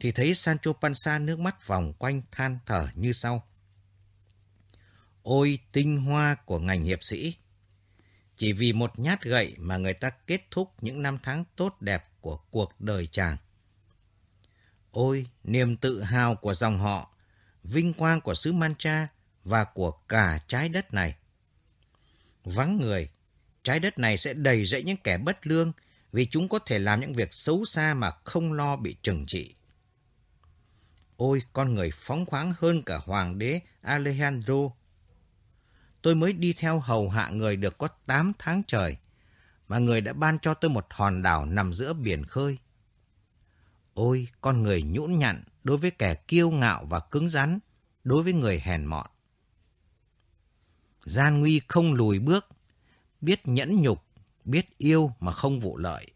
thì thấy Sancho Panza nước mắt vòng quanh than thở như sau. Ôi tinh hoa của ngành hiệp sĩ! Chỉ vì một nhát gậy mà người ta kết thúc những năm tháng tốt đẹp của cuộc đời chàng. Ôi niềm tự hào của dòng họ, vinh quang của xứ Mancha và của cả trái đất này. Vắng người, trái đất này sẽ đầy rẫy những kẻ bất lương vì chúng có thể làm những việc xấu xa mà không lo bị trừng trị. Ôi, con người phóng khoáng hơn cả hoàng đế Alejandro. Tôi mới đi theo hầu hạ người được có 8 tháng trời, mà người đã ban cho tôi một hòn đảo nằm giữa biển khơi. Ôi, con người nhũn nhặn đối với kẻ kiêu ngạo và cứng rắn, đối với người hèn mọn. Gian nguy không lùi bước, biết nhẫn nhục, biết yêu mà không vụ lợi,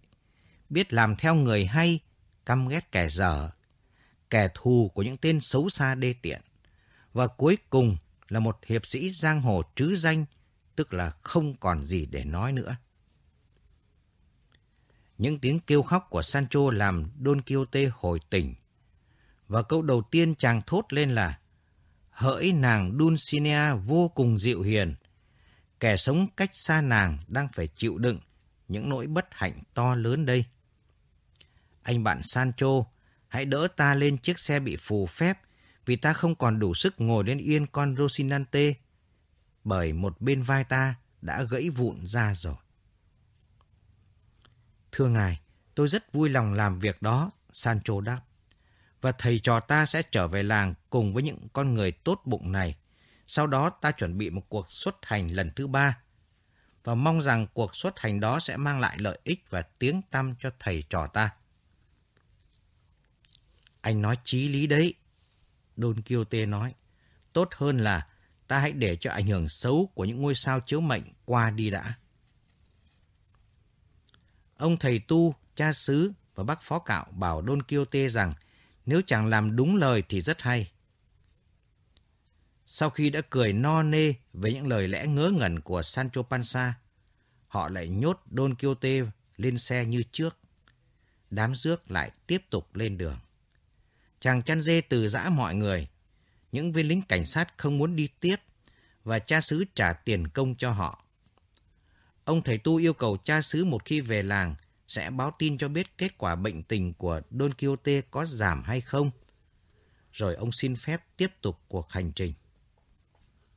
biết làm theo người hay, căm ghét kẻ dở, kẻ thù của những tên xấu xa đê tiện. Và cuối cùng là một hiệp sĩ giang hồ trứ danh, tức là không còn gì để nói nữa. Những tiếng kêu khóc của Sancho làm Don Quixote hồi tỉnh. Và câu đầu tiên chàng thốt lên là Hỡi nàng Dulcinea vô cùng dịu hiền, kẻ sống cách xa nàng đang phải chịu đựng những nỗi bất hạnh to lớn đây. Anh bạn Sancho, hãy đỡ ta lên chiếc xe bị phù phép vì ta không còn đủ sức ngồi lên yên con Rosinante bởi một bên vai ta đã gãy vụn ra rồi. Thưa ngài, tôi rất vui lòng làm việc đó, Sancho đáp. Và thầy trò ta sẽ trở về làng cùng với những con người tốt bụng này. Sau đó ta chuẩn bị một cuộc xuất hành lần thứ ba. Và mong rằng cuộc xuất hành đó sẽ mang lại lợi ích và tiếng tăm cho thầy trò ta. Anh nói chí lý đấy. Don Quixote nói. Tốt hơn là ta hãy để cho ảnh hưởng xấu của những ngôi sao chiếu mệnh qua đi đã. Ông thầy tu, cha xứ và bác phó cạo bảo Don Quixote rằng nếu chàng làm đúng lời thì rất hay. Sau khi đã cười no nê với những lời lẽ ngớ ngẩn của Sancho Panza, họ lại nhốt Don Quixote lên xe như trước. Đám rước lại tiếp tục lên đường. Chàng chăn dê từ giã mọi người. Những viên lính cảnh sát không muốn đi tiếp và cha xứ trả tiền công cho họ. Ông thầy tu yêu cầu cha xứ một khi về làng sẽ báo tin cho biết kết quả bệnh tình của Don Quixote có giảm hay không. Rồi ông xin phép tiếp tục cuộc hành trình.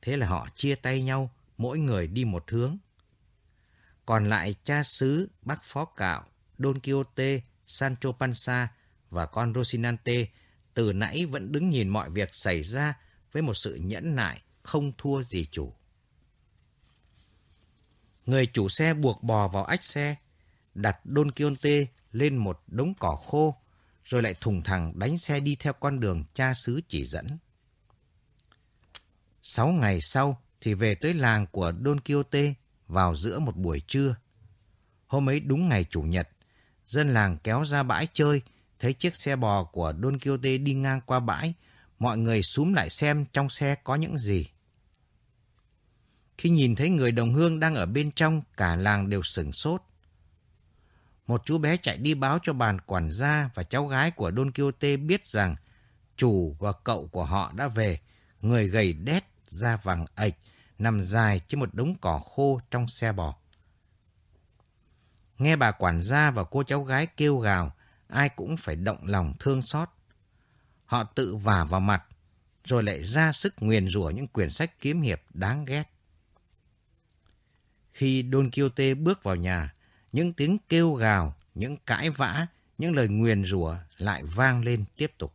Thế là họ chia tay nhau, mỗi người đi một hướng. Còn lại cha xứ, bác phó cạo, Don Quixote, Sancho Panza và con Rosinante từ nãy vẫn đứng nhìn mọi việc xảy ra với một sự nhẫn nại không thua gì chủ. Người chủ xe buộc bò vào ách xe, đặt Don Quixote lên một đống cỏ khô, rồi lại thùng thẳng đánh xe đi theo con đường cha xứ chỉ dẫn. Sáu ngày sau thì về tới làng của Don Quixote vào giữa một buổi trưa. Hôm ấy đúng ngày Chủ nhật, dân làng kéo ra bãi chơi, thấy chiếc xe bò của Don Quixote đi ngang qua bãi, mọi người xúm lại xem trong xe có những gì. Khi nhìn thấy người đồng hương đang ở bên trong, cả làng đều sửng sốt. Một chú bé chạy đi báo cho bàn quản gia và cháu gái của Don Quixote biết rằng chủ và cậu của họ đã về, người gầy đét, da vàng ệch, nằm dài trên một đống cỏ khô trong xe bò. Nghe bà quản gia và cô cháu gái kêu gào, ai cũng phải động lòng thương xót. Họ tự vả vào mặt, rồi lại ra sức nguyền rủa những quyển sách kiếm hiệp đáng ghét. Khi Don Quixote bước vào nhà, những tiếng kêu gào, những cãi vã, những lời nguyền rủa lại vang lên tiếp tục.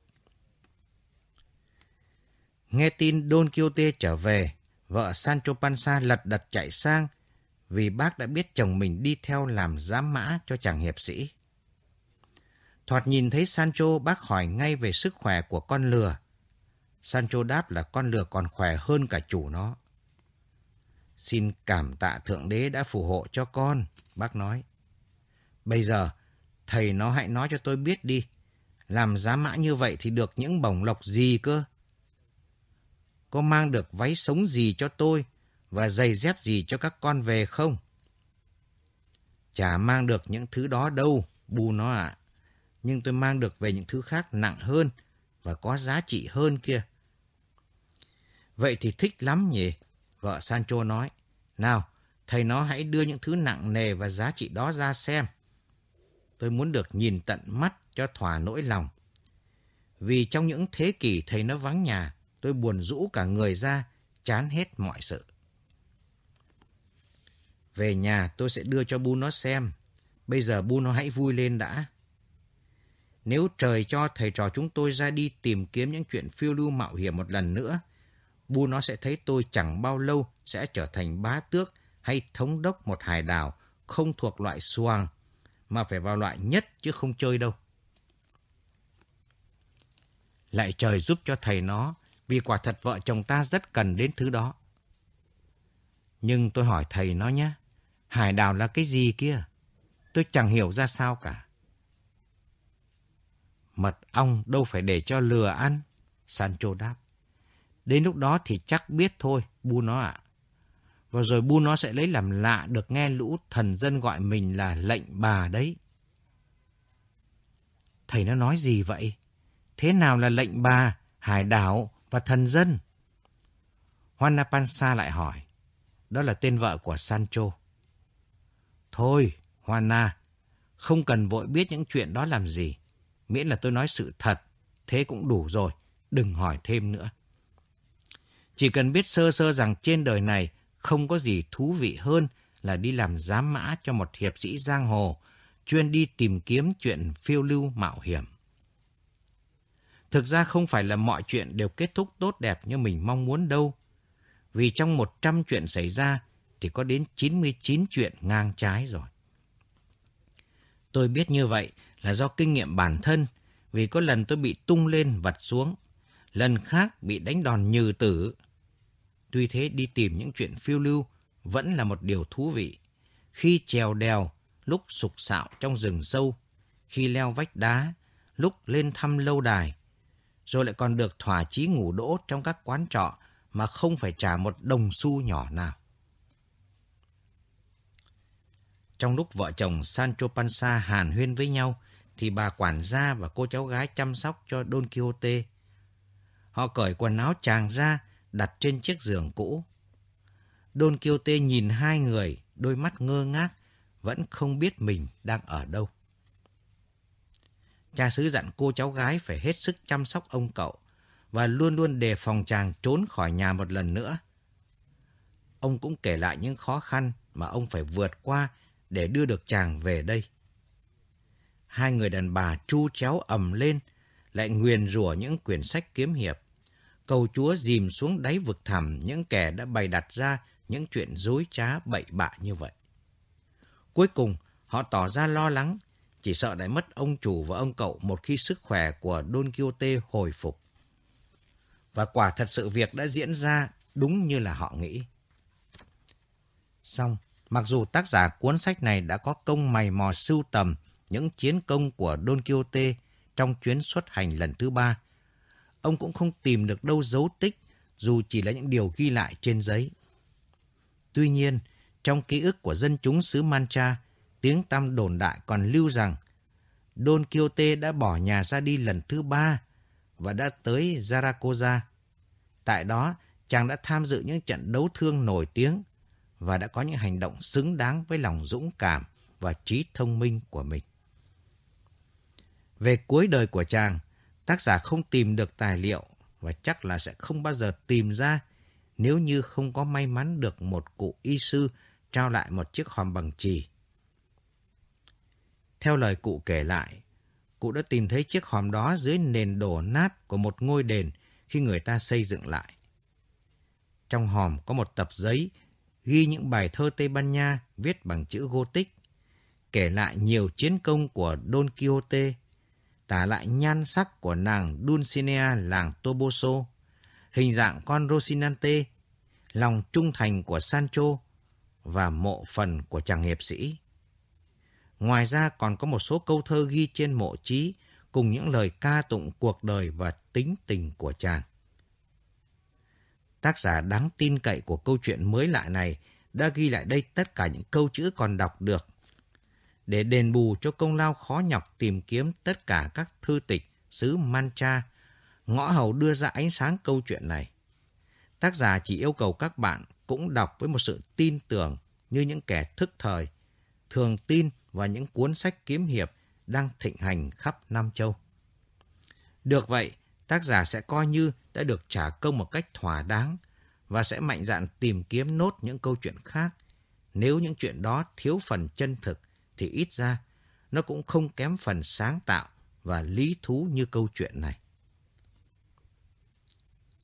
Nghe tin Don Quixote trở về, vợ Sancho Panza lật đật chạy sang vì bác đã biết chồng mình đi theo làm giám mã cho chàng hiệp sĩ. Thoạt nhìn thấy Sancho, bác hỏi ngay về sức khỏe của con lừa. Sancho đáp là con lừa còn khỏe hơn cả chủ nó. Xin cảm tạ Thượng Đế đã phù hộ cho con, bác nói. Bây giờ, thầy nó hãy nói cho tôi biết đi. Làm giá mã như vậy thì được những bổng lộc gì cơ? Có mang được váy sống gì cho tôi và giày dép gì cho các con về không? Chả mang được những thứ đó đâu, bu nó ạ. Nhưng tôi mang được về những thứ khác nặng hơn và có giá trị hơn kia. Vậy thì thích lắm nhỉ? Vợ Sancho nói. Nào, thầy nó hãy đưa những thứ nặng nề và giá trị đó ra xem. Tôi muốn được nhìn tận mắt cho thỏa nỗi lòng. Vì trong những thế kỷ thầy nó vắng nhà, tôi buồn rũ cả người ra, chán hết mọi sự. Về nhà tôi sẽ đưa cho bu nó xem. Bây giờ bu nó hãy vui lên đã. Nếu trời cho thầy trò chúng tôi ra đi tìm kiếm những chuyện phiêu lưu mạo hiểm một lần nữa, bu nó sẽ thấy tôi chẳng bao lâu sẽ trở thành bá tước hay thống đốc một hải đảo không thuộc loại xoàng, mà phải vào loại nhất chứ không chơi đâu. Lại trời giúp cho thầy nó, vì quả thật vợ chồng ta rất cần đến thứ đó. Nhưng tôi hỏi thầy nó nhé, hải đảo là cái gì kia? Tôi chẳng hiểu ra sao cả. Mật ong đâu phải để cho lừa ăn, Sancho đáp. Đến lúc đó thì chắc biết thôi, bu nó ạ. Và rồi bu nó sẽ lấy làm lạ được nghe lũ thần dân gọi mình là lệnh bà đấy. Thầy nó nói gì vậy? Thế nào là lệnh bà, hải đảo và thần dân? Juana Panza lại hỏi. Đó là tên vợ của Sancho. Thôi, Juana, không cần vội biết những chuyện đó làm gì. Miễn là tôi nói sự thật, thế cũng đủ rồi, đừng hỏi thêm nữa. Chỉ cần biết sơ sơ rằng trên đời này không có gì thú vị hơn là đi làm giám mã cho một hiệp sĩ giang hồ, chuyên đi tìm kiếm chuyện phiêu lưu mạo hiểm. Thực ra không phải là mọi chuyện đều kết thúc tốt đẹp như mình mong muốn đâu. Vì trong 100 chuyện xảy ra thì có đến 99 chuyện ngang trái rồi. Tôi biết như vậy là do kinh nghiệm bản thân, vì có lần tôi bị tung lên vật xuống, lần khác bị đánh đòn như tử. Tuy thế đi tìm những chuyện phiêu lưu vẫn là một điều thú vị. Khi trèo đèo, lúc sục sạo trong rừng sâu, khi leo vách đá, lúc lên thăm lâu đài, rồi lại còn được thỏa chí ngủ đỗ trong các quán trọ mà không phải trả một đồng xu nhỏ nào. Trong lúc vợ chồng Sancho Panza hàn huyên với nhau, thì bà quản gia và cô cháu gái chăm sóc cho Don Quixote. Họ cởi quần áo chàng ra, đặt trên chiếc giường cũ. Don Quixote nhìn hai người, đôi mắt ngơ ngác, vẫn không biết mình đang ở đâu. Cha xứ dặn cô cháu gái phải hết sức chăm sóc ông cậu và luôn luôn đề phòng chàng trốn khỏi nhà một lần nữa. Ông cũng kể lại những khó khăn mà ông phải vượt qua để đưa được chàng về đây. Hai người đàn bà chu chéo ầm lên, lại nguyền rủa những quyển sách kiếm hiệp. Cầu chúa dìm xuống đáy vực thẳm những kẻ đã bày đặt ra những chuyện dối trá bậy bạ như vậy. Cuối cùng, họ tỏ ra lo lắng, chỉ sợ lại mất ông chủ và ông cậu một khi sức khỏe của Don Quixote hồi phục. Và quả thật sự việc đã diễn ra đúng như là họ nghĩ. Xong, mặc dù tác giả cuốn sách này đã có công mày mò sưu tầm những chiến công của Don Quixote trong chuyến xuất hành lần thứ ba, ông cũng không tìm được đâu dấu tích dù chỉ là những điều ghi lại trên giấy. Tuy nhiên, trong ký ức của dân chúng xứ Mancha, tiếng tăm đồn đại còn lưu rằng Don Quixote đã bỏ nhà ra đi lần thứ ba và đã tới Zaragoza. Tại đó, chàng đã tham dự những trận đấu thương nổi tiếng và đã có những hành động xứng đáng với lòng dũng cảm và trí thông minh của mình. Về cuối đời của chàng, tác giả không tìm được tài liệu và chắc là sẽ không bao giờ tìm ra nếu như không có may mắn được một cụ y sư trao lại một chiếc hòm bằng chì. Theo lời cụ kể lại, cụ đã tìm thấy chiếc hòm đó dưới nền đổ nát của một ngôi đền khi người ta xây dựng lại. Trong hòm có một tập giấy ghi những bài thơ Tây Ban Nha viết bằng chữ Gothic, kể lại nhiều chiến công của Don Quixote, tả lại nhan sắc của nàng Dulcinea làng Toboso, hình dạng con Rocinante, lòng trung thành của Sancho và mộ phần của chàng hiệp sĩ. Ngoài ra còn có một số câu thơ ghi trên mộ trí cùng những lời ca tụng cuộc đời và tính tình của chàng. Tác giả đáng tin cậy của câu chuyện mới lạ này đã ghi lại đây tất cả những câu chữ còn đọc được. Để đền bù cho công lao khó nhọc tìm kiếm tất cả các thư tịch xứ Mancha, ngõ hầu đưa ra ánh sáng câu chuyện này. Tác giả chỉ yêu cầu các bạn cũng đọc với một sự tin tưởng như những kẻ thức thời, thường tin vào những cuốn sách kiếm hiệp đang thịnh hành khắp Nam Châu. Được vậy, tác giả sẽ coi như đã được trả công một cách thỏa đáng và sẽ mạnh dạn tìm kiếm nốt những câu chuyện khác. Nếu những chuyện đó thiếu phần chân thực thì ít ra nó cũng không kém phần sáng tạo và lý thú như câu chuyện này.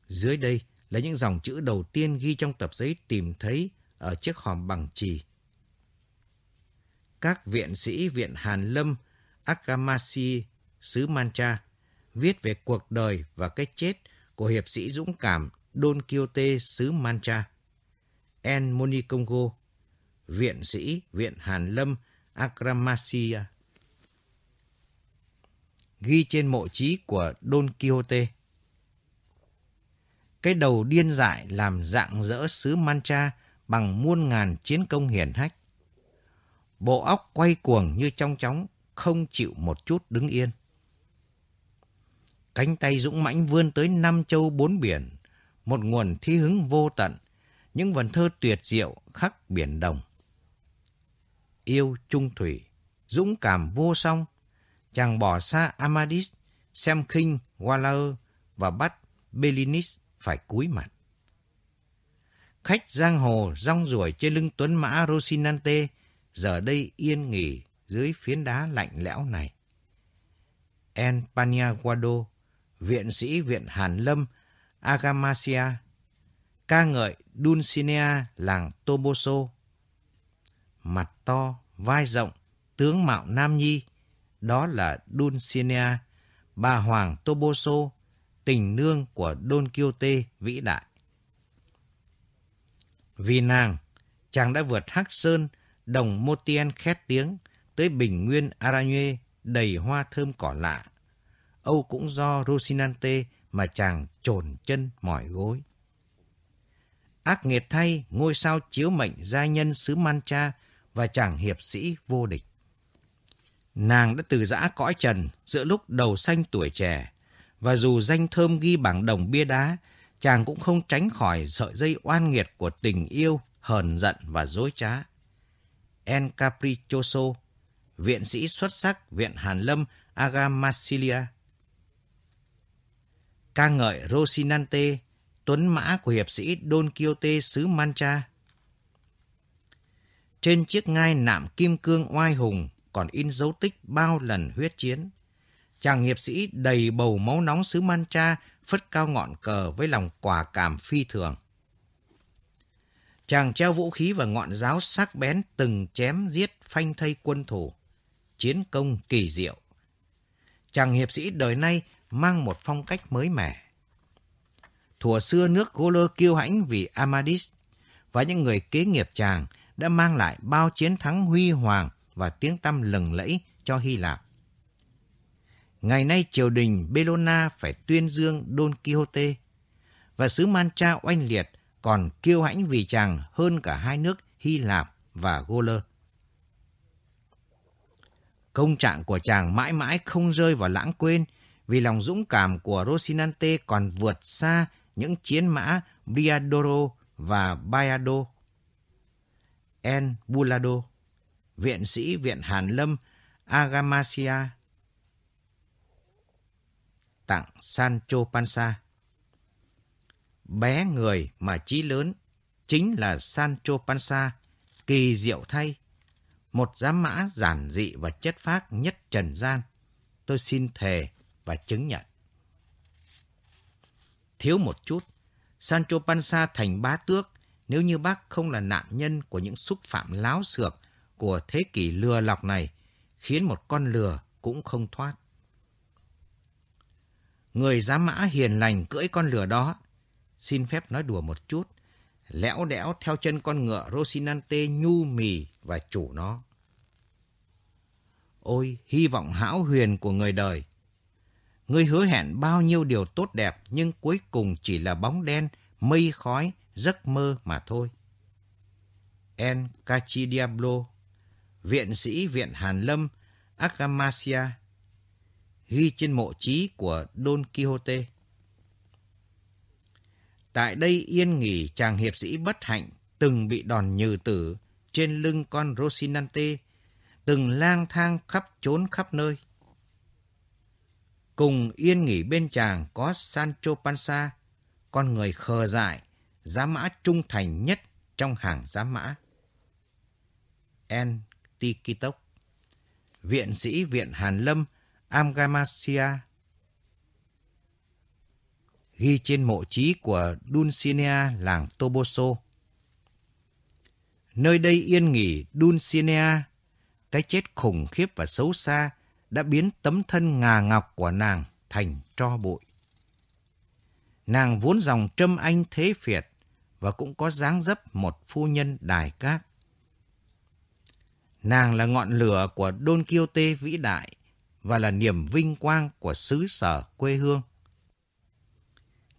Dưới đây là những dòng chữ đầu tiên ghi trong tập giấy tìm thấy ở chiếc hòm bằng chì. Các viện sĩ Viện Hàn Lâm Akamasi xứ Mancha viết về cuộc đời và cái chết của hiệp sĩ dũng cảm Don Quixote xứ Mancha. En Monicongo, viện sĩ Viện Hàn Lâm Akramasia. Ghi trên mộ trí của Don Quixote. Cái đầu điên dại làm dạng dỡ xứ Mancha bằng muôn ngàn chiến công hiển hách. Bộ óc quay cuồng như trong chóng, không chịu một chút đứng yên. Cánh tay dũng mãnh vươn tới năm châu bốn biển, một nguồn thi hứng vô tận, những vần thơ tuyệt diệu khắc biển đồng. Yêu trung thủy, dũng cảm vô song, chàng bỏ xa Amadis, xem khinh Waller và bắt Belinis phải cúi mặt. Khách giang hồ rong ruổi trên lưng tuấn mã Rosinante giờ đây yên nghỉ dưới phiến đá lạnh lẽo này. En Paniaguado, viện sĩ viện Hàn Lâm, Agamasia, ca ngợi Dulcinea làng Toboso. Mặt to, vai rộng, tướng mạo nam nhi, đó là Dulcinea, bà hoàng Toboso, tình nương của Don Quixote vĩ đại. Vì nàng, chàng đã vượt Hắc Sơn, đồng Motien khét tiếng, tới bình nguyên Aranye đầy hoa thơm cỏ lạ. Âu cũng do Rosinante mà chàng trồn chân mỏi gối. Ác nghiệt thay, ngôi sao chiếu mệnh gia nhân xứ Mancha và chàng hiệp sĩ vô địch. Nàng đã từ giã cõi trần giữa lúc đầu xanh tuổi trẻ, và dù danh thơm ghi bảng đồng bia đá, chàng cũng không tránh khỏi sợi dây oan nghiệt của tình yêu, hờn giận và dối trá. En Capriccioso, viện sĩ xuất sắc Viện Hàn Lâm Agamasilia. ca ngợi Rosinante, tuấn mã của hiệp sĩ Don Quixote xứ Mancha. Trên chiếc ngai nạm kim cương oai hùng còn in dấu tích bao lần huyết chiến. Chàng hiệp sĩ đầy bầu máu nóng xứ Mancha phất cao ngọn cờ với lòng quả cảm phi thường. Chàng treo vũ khí và ngọn giáo sắc bén từng chém giết phanh thây quân thủ. Chiến công kỳ diệu. Chàng hiệp sĩ đời nay mang một phong cách mới mẻ. Thủa xưa nước Gauler kiêu hãnh vì Amadis và những người kế nghiệp chàng đã mang lại bao chiến thắng huy hoàng và tiếng tăm lừng lẫy cho Hy Lạp. Ngày nay triều đình Bellona phải tuyên dương Don Quixote và sứ Mancha oanh liệt còn kiêu hãnh vì chàng hơn cả hai nước Hy Lạp và Gauler. Công trạng của chàng mãi mãi không rơi vào lãng quên vì lòng dũng cảm của Rosinante còn vượt xa những chiến mã Briadoro và Bayado. En Bulado, viện sĩ Viện Hàn Lâm Agamasia, tặng Sancho Panza bé người mà trí lớn, chính là Sancho Panza, kỳ diệu thay. Một giám mã giản dị và chất phác nhất trần gian. Tôi xin thề và chứng nhận. Thiếu một chút, Sancho Panza thành bá tước nếu như bác không là nạn nhân của những xúc phạm láo xược của thế kỷ lừa lọc này, khiến một con lừa cũng không thoát. Người giá mã hiền lành cưỡi con lừa đó, xin phép nói đùa một chút, lẽo đẽo theo chân con ngựa Rosinante nhu mì và chủ nó. Ôi, hy vọng hão huyền của người đời! Ngươi hứa hẹn bao nhiêu điều tốt đẹp nhưng cuối cùng chỉ là bóng đen, mây khói, giấc mơ mà thôi. En Cachidiablo, viện sĩ viện Hàn Lâm, Agamasia, ghi trên mộ trí của Don Quixote. Tại đây yên nghỉ chàng hiệp sĩ bất hạnh từng bị đòn nhừ tử trên lưng con Rosinante, từng lang thang khắp trốn khắp nơi. Cùng yên nghỉ bên chàng có Sancho Panza, con người khờ dại, giá mã trung thành nhất trong hàng giá mã. En Tikitok, viện sĩ viện Hàn Lâm, Amgamasia, ghi trên mộ trí của Dulcinea làng Toboso. Nơi đây yên nghỉ Dulcinea, cái chết khủng khiếp và xấu xa đã biến tấm thân ngà ngọc của nàng thành tro bụi. Nàng vốn dòng trâm anh thế phiệt và cũng có dáng dấp một phu nhân đài các. Nàng là ngọn lửa của Don Quixote vĩ đại và là niềm vinh quang của xứ sở quê hương.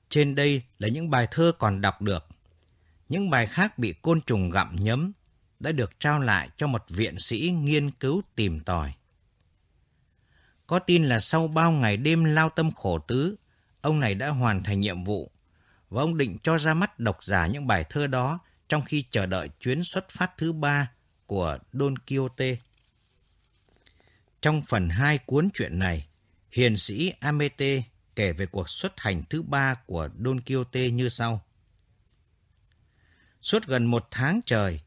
Trên đây là những bài thơ còn đọc được. Những bài khác bị côn trùng gặm nhấm đã được trao lại cho một viện sĩ nghiên cứu tìm tòi. Có tin là sau bao ngày đêm lao tâm khổ tứ, ông này đã hoàn thành nhiệm vụ và ông định cho ra mắt độc giả những bài thơ đó trong khi chờ đợi chuyến xuất phát thứ ba của Don Quixote. Trong phần hai cuốn truyện này, hiền sĩ Amete kể về cuộc xuất hành thứ ba của Don Quixote như sau. Suốt gần một tháng trời,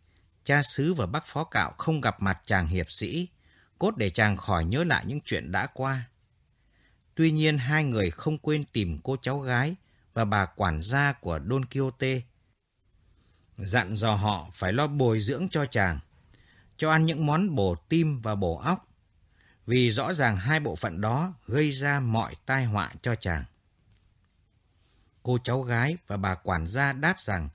cha xứ và bác phó cạo không gặp mặt chàng hiệp sĩ, cốt để chàng khỏi nhớ lại những chuyện đã qua. Tuy nhiên hai người không quên tìm cô cháu gái và bà quản gia của Don Quixote. Dặn dò họ phải lo bồi dưỡng cho chàng, cho ăn những món bổ tim và bổ óc, vì rõ ràng hai bộ phận đó gây ra mọi tai họa cho chàng. Cô cháu gái và bà quản gia đáp rằng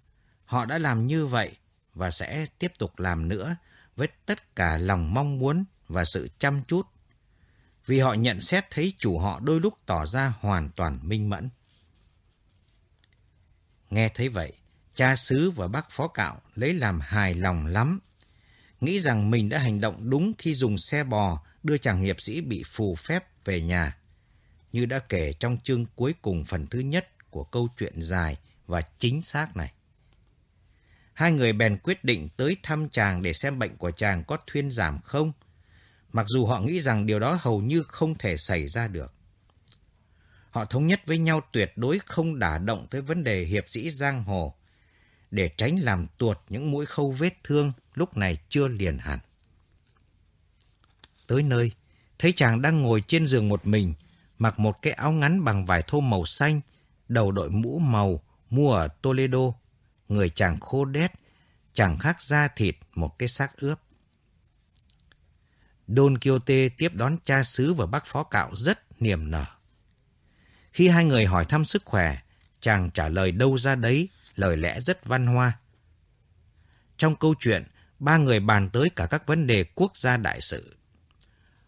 họ đã làm như vậy và sẽ tiếp tục làm nữa với tất cả lòng mong muốn và sự chăm chút, vì họ nhận xét thấy chủ họ đôi lúc tỏ ra hoàn toàn minh mẫn. Nghe thấy vậy, cha xứ và bác phó cạo lấy làm hài lòng lắm, nghĩ rằng mình đã hành động đúng khi dùng xe bò đưa chàng hiệp sĩ bị phù phép về nhà, như đã kể trong chương cuối cùng phần thứ nhất của câu chuyện dài và chính xác này. Hai người bèn quyết định tới thăm chàng để xem bệnh của chàng có thuyên giảm không, mặc dù họ nghĩ rằng điều đó hầu như không thể xảy ra được. Họ thống nhất với nhau tuyệt đối không đả động tới vấn đề hiệp sĩ giang hồ, để tránh làm tuột những mũi khâu vết thương lúc này chưa liền hẳn. Tới nơi, thấy chàng đang ngồi trên giường một mình, mặc một cái áo ngắn bằng vải thô màu xanh, đầu đội mũ màu, mua ở Toledo. Người chàng khô đét, chẳng khác da thịt một cái xác ướp. Don Quixote tiếp đón cha xứ và bác phó cạo rất niềm nở. Khi hai người hỏi thăm sức khỏe, chàng trả lời đâu ra đấy, lời lẽ rất văn hoa. Trong câu chuyện, ba người bàn tới cả các vấn đề quốc gia đại sự.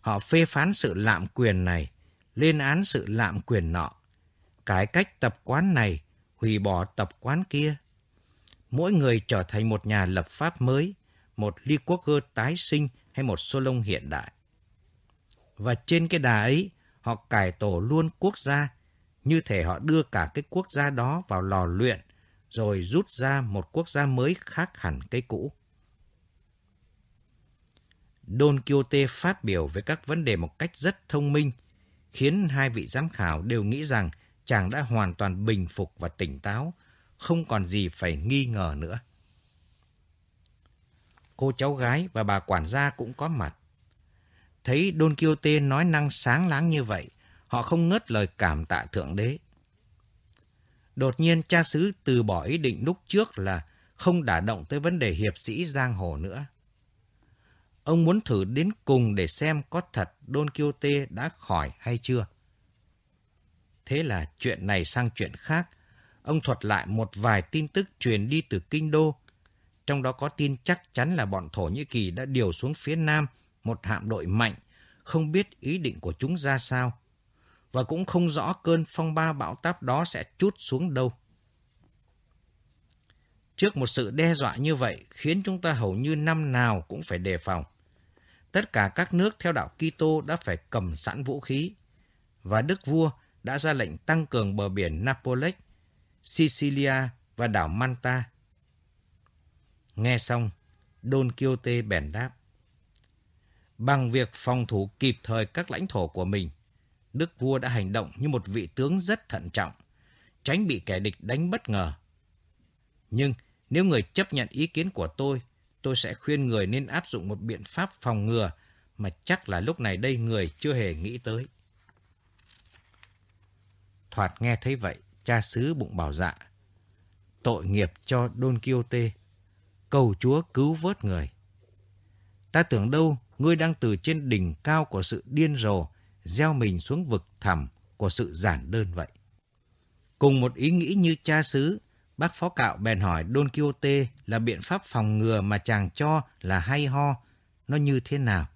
Họ phê phán sự lạm quyền này, lên án sự lạm quyền nọ, cải cách tập quán này, hủy bỏ tập quán kia. Mỗi người trở thành một nhà lập pháp mới, một ly quốc cơ tái sinh hay một Solon hiện đại. Và trên cái đà ấy, họ cải tổ luôn quốc gia, như thể họ đưa cả cái quốc gia đó vào lò luyện, rồi rút ra một quốc gia mới khác hẳn cái cũ. Don Quixote phát biểu về các vấn đề một cách rất thông minh, khiến hai vị giám khảo đều nghĩ rằng chàng đã hoàn toàn bình phục và tỉnh táo, không còn gì phải nghi ngờ nữa. Cô cháu gái và bà quản gia cũng có mặt. Thấy Don Quixote nói năng sáng láng như vậy, họ không ngớt lời cảm tạ Thượng Đế. Đột nhiên cha xứ từ bỏ ý định lúc trước là không đả động tới vấn đề hiệp sĩ giang hồ nữa. Ông muốn thử đến cùng để xem có thật Don Quixote đã khỏi hay chưa. Thế là chuyện này sang chuyện khác. Ông thuật lại một vài tin tức truyền đi từ Kinh Đô. Trong đó có tin chắc chắn là bọn Thổ Nhĩ Kỳ đã điều xuống phía Nam một hạm đội mạnh, không biết ý định của chúng ra sao. Và cũng không rõ cơn phong ba bão táp đó sẽ chút xuống đâu. Trước một sự đe dọa như vậy khiến chúng ta hầu như năm nào cũng phải đề phòng. Tất cả các nước theo đạo Kitô đã phải cầm sẵn vũ khí. Và Đức Vua đã ra lệnh tăng cường bờ biển Napoleon, Sicilia và đảo Manta. Nghe xong, Don Quixote bèn đáp. Bằng việc phòng thủ kịp thời các lãnh thổ của mình, Đức vua đã hành động như một vị tướng rất thận trọng, tránh bị kẻ địch đánh bất ngờ. Nhưng nếu người chấp nhận ý kiến của tôi, tôi sẽ khuyên người nên áp dụng một biện pháp phòng ngừa mà chắc là lúc này đây người chưa hề nghĩ tới. Thoạt nghe thấy vậy, cha xứ bụng bảo dạ. Tội nghiệp cho Don Quixote, cầu Chúa cứu vớt người. Ta tưởng đâu ngươi đang từ trên đỉnh cao của sự điên rồ, gieo mình xuống vực thẳm của sự giản đơn vậy. Cùng một ý nghĩ như cha xứ, bác phó cạo bèn hỏi Don Quixote là biện pháp phòng ngừa mà chàng cho là hay ho, nó như thế nào?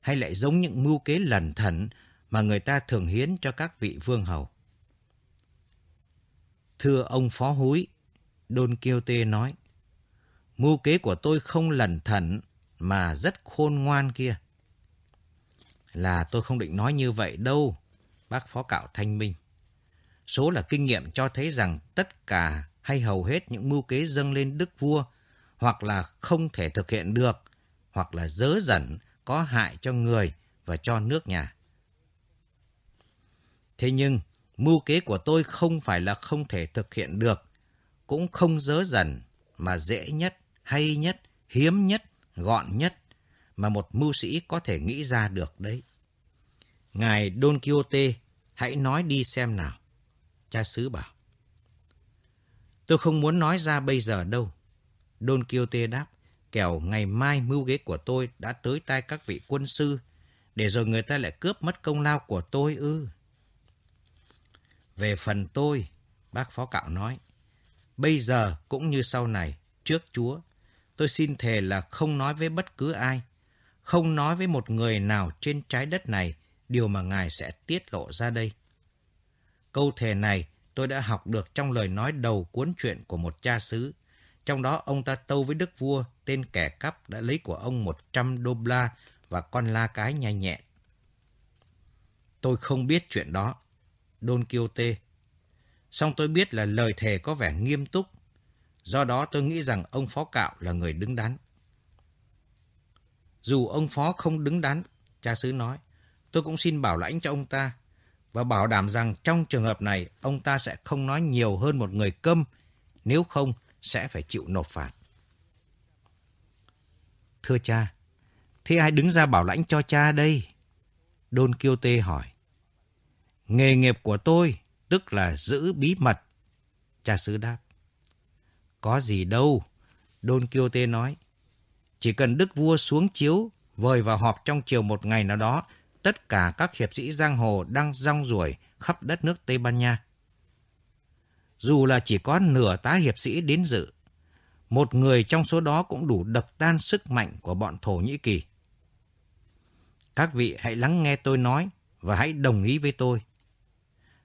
Hay lại giống những mưu kế lẩn thẩn mà người ta thường hiến cho các vị vương hầu? Thưa ông phó húi, Don Quixote nói, mưu kế của tôi không lẩn thẩn mà rất khôn ngoan kia. Là tôi không định nói như vậy đâu, bác phó cạo thanh minh. Số là kinh nghiệm cho thấy rằng tất cả hay hầu hết những mưu kế dâng lên đức vua hoặc là không thể thực hiện được, hoặc là dớ dẩn, có hại cho người và cho nước nhà. Thế nhưng, mưu kế của tôi không phải là không thể thực hiện được, cũng không dớ dẩn, mà dễ nhất, hay nhất, hiếm nhất gọn nhất mà một mưu sĩ có thể nghĩ ra được đấy. Ngài Don Quixote, hãy nói đi xem nào. Cha xứ bảo. Tôi không muốn nói ra bây giờ đâu. Don Quixote đáp, kẻo ngày mai mưu ghế của tôi đã tới tay các vị quân sư, để rồi người ta lại cướp mất công lao của tôi ư. Về phần tôi, bác phó cạo nói, bây giờ cũng như sau này, trước Chúa, tôi xin thề là không nói với bất cứ ai, không nói với một người nào trên trái đất này, điều mà Ngài sẽ tiết lộ ra đây. Câu thề này tôi đã học được trong lời nói đầu cuốn truyện của một cha xứ. Trong đó, ông ta tâu với đức vua, tên kẻ cắp đã lấy của ông 100 đô la và con la cái nhanh nhẹ. Tôi không biết chuyện đó. Don Quixote. Song tôi biết là lời thề có vẻ nghiêm túc Do đó tôi nghĩ rằng ông phó cạo là người đứng đắn. Dù ông phó không đứng đắn, cha xứ nói, tôi cũng xin bảo lãnh cho ông ta và bảo đảm rằng trong trường hợp này ông ta sẽ không nói nhiều hơn một người câm, nếu không sẽ phải chịu nộp phạt. Thưa cha, thế ai đứng ra bảo lãnh cho cha đây? Don Quixote hỏi. Nghề nghiệp của tôi, tức là giữ bí mật. Cha xứ đáp. Có gì đâu, Don Quixote nói. Chỉ cần đức vua xuống chiếu, vời vào họp trong chiều một ngày nào đó, tất cả các hiệp sĩ giang hồ đang rong ruổi khắp đất nước Tây Ban Nha. Dù là chỉ có nửa tá hiệp sĩ đến dự, một người trong số đó cũng đủ đập tan sức mạnh của bọn Thổ Nhĩ Kỳ. Các vị hãy lắng nghe tôi nói và hãy đồng ý với tôi.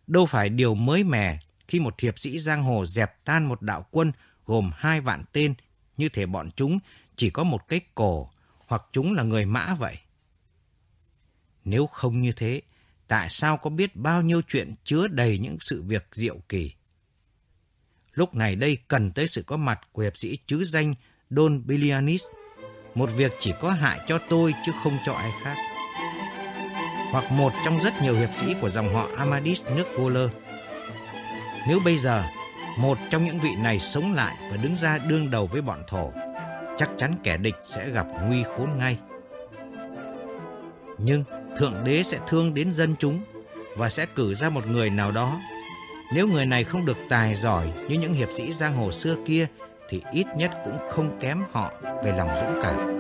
Đâu phải điều mới mẻ khi một hiệp sĩ giang hồ dẹp tan một đạo quân gồm hai vạn tên, như thể bọn chúng chỉ có một cái cổ hoặc chúng là người mã vậy. Nếu không như thế, tại sao có biết bao nhiêu chuyện chứa đầy những sự việc diệu kỳ? Lúc này đây cần tới sự có mặt của hiệp sĩ chứ danh Don Bilianis, một việc chỉ có hại cho tôi chứ không cho ai khác. Hoặc một trong rất nhiều hiệp sĩ của dòng họ Amadis nước Goller. Nếu bây giờ một trong những vị này sống lại và đứng ra đương đầu với bọn thổ, chắc chắn kẻ địch sẽ gặp nguy khốn ngay. Nhưng Thượng Đế sẽ thương đến dân chúng và sẽ cử ra một người nào đó. Nếu người này không được tài giỏi như những hiệp sĩ giang hồ xưa kia, thì ít nhất cũng không kém họ về lòng dũng cảm.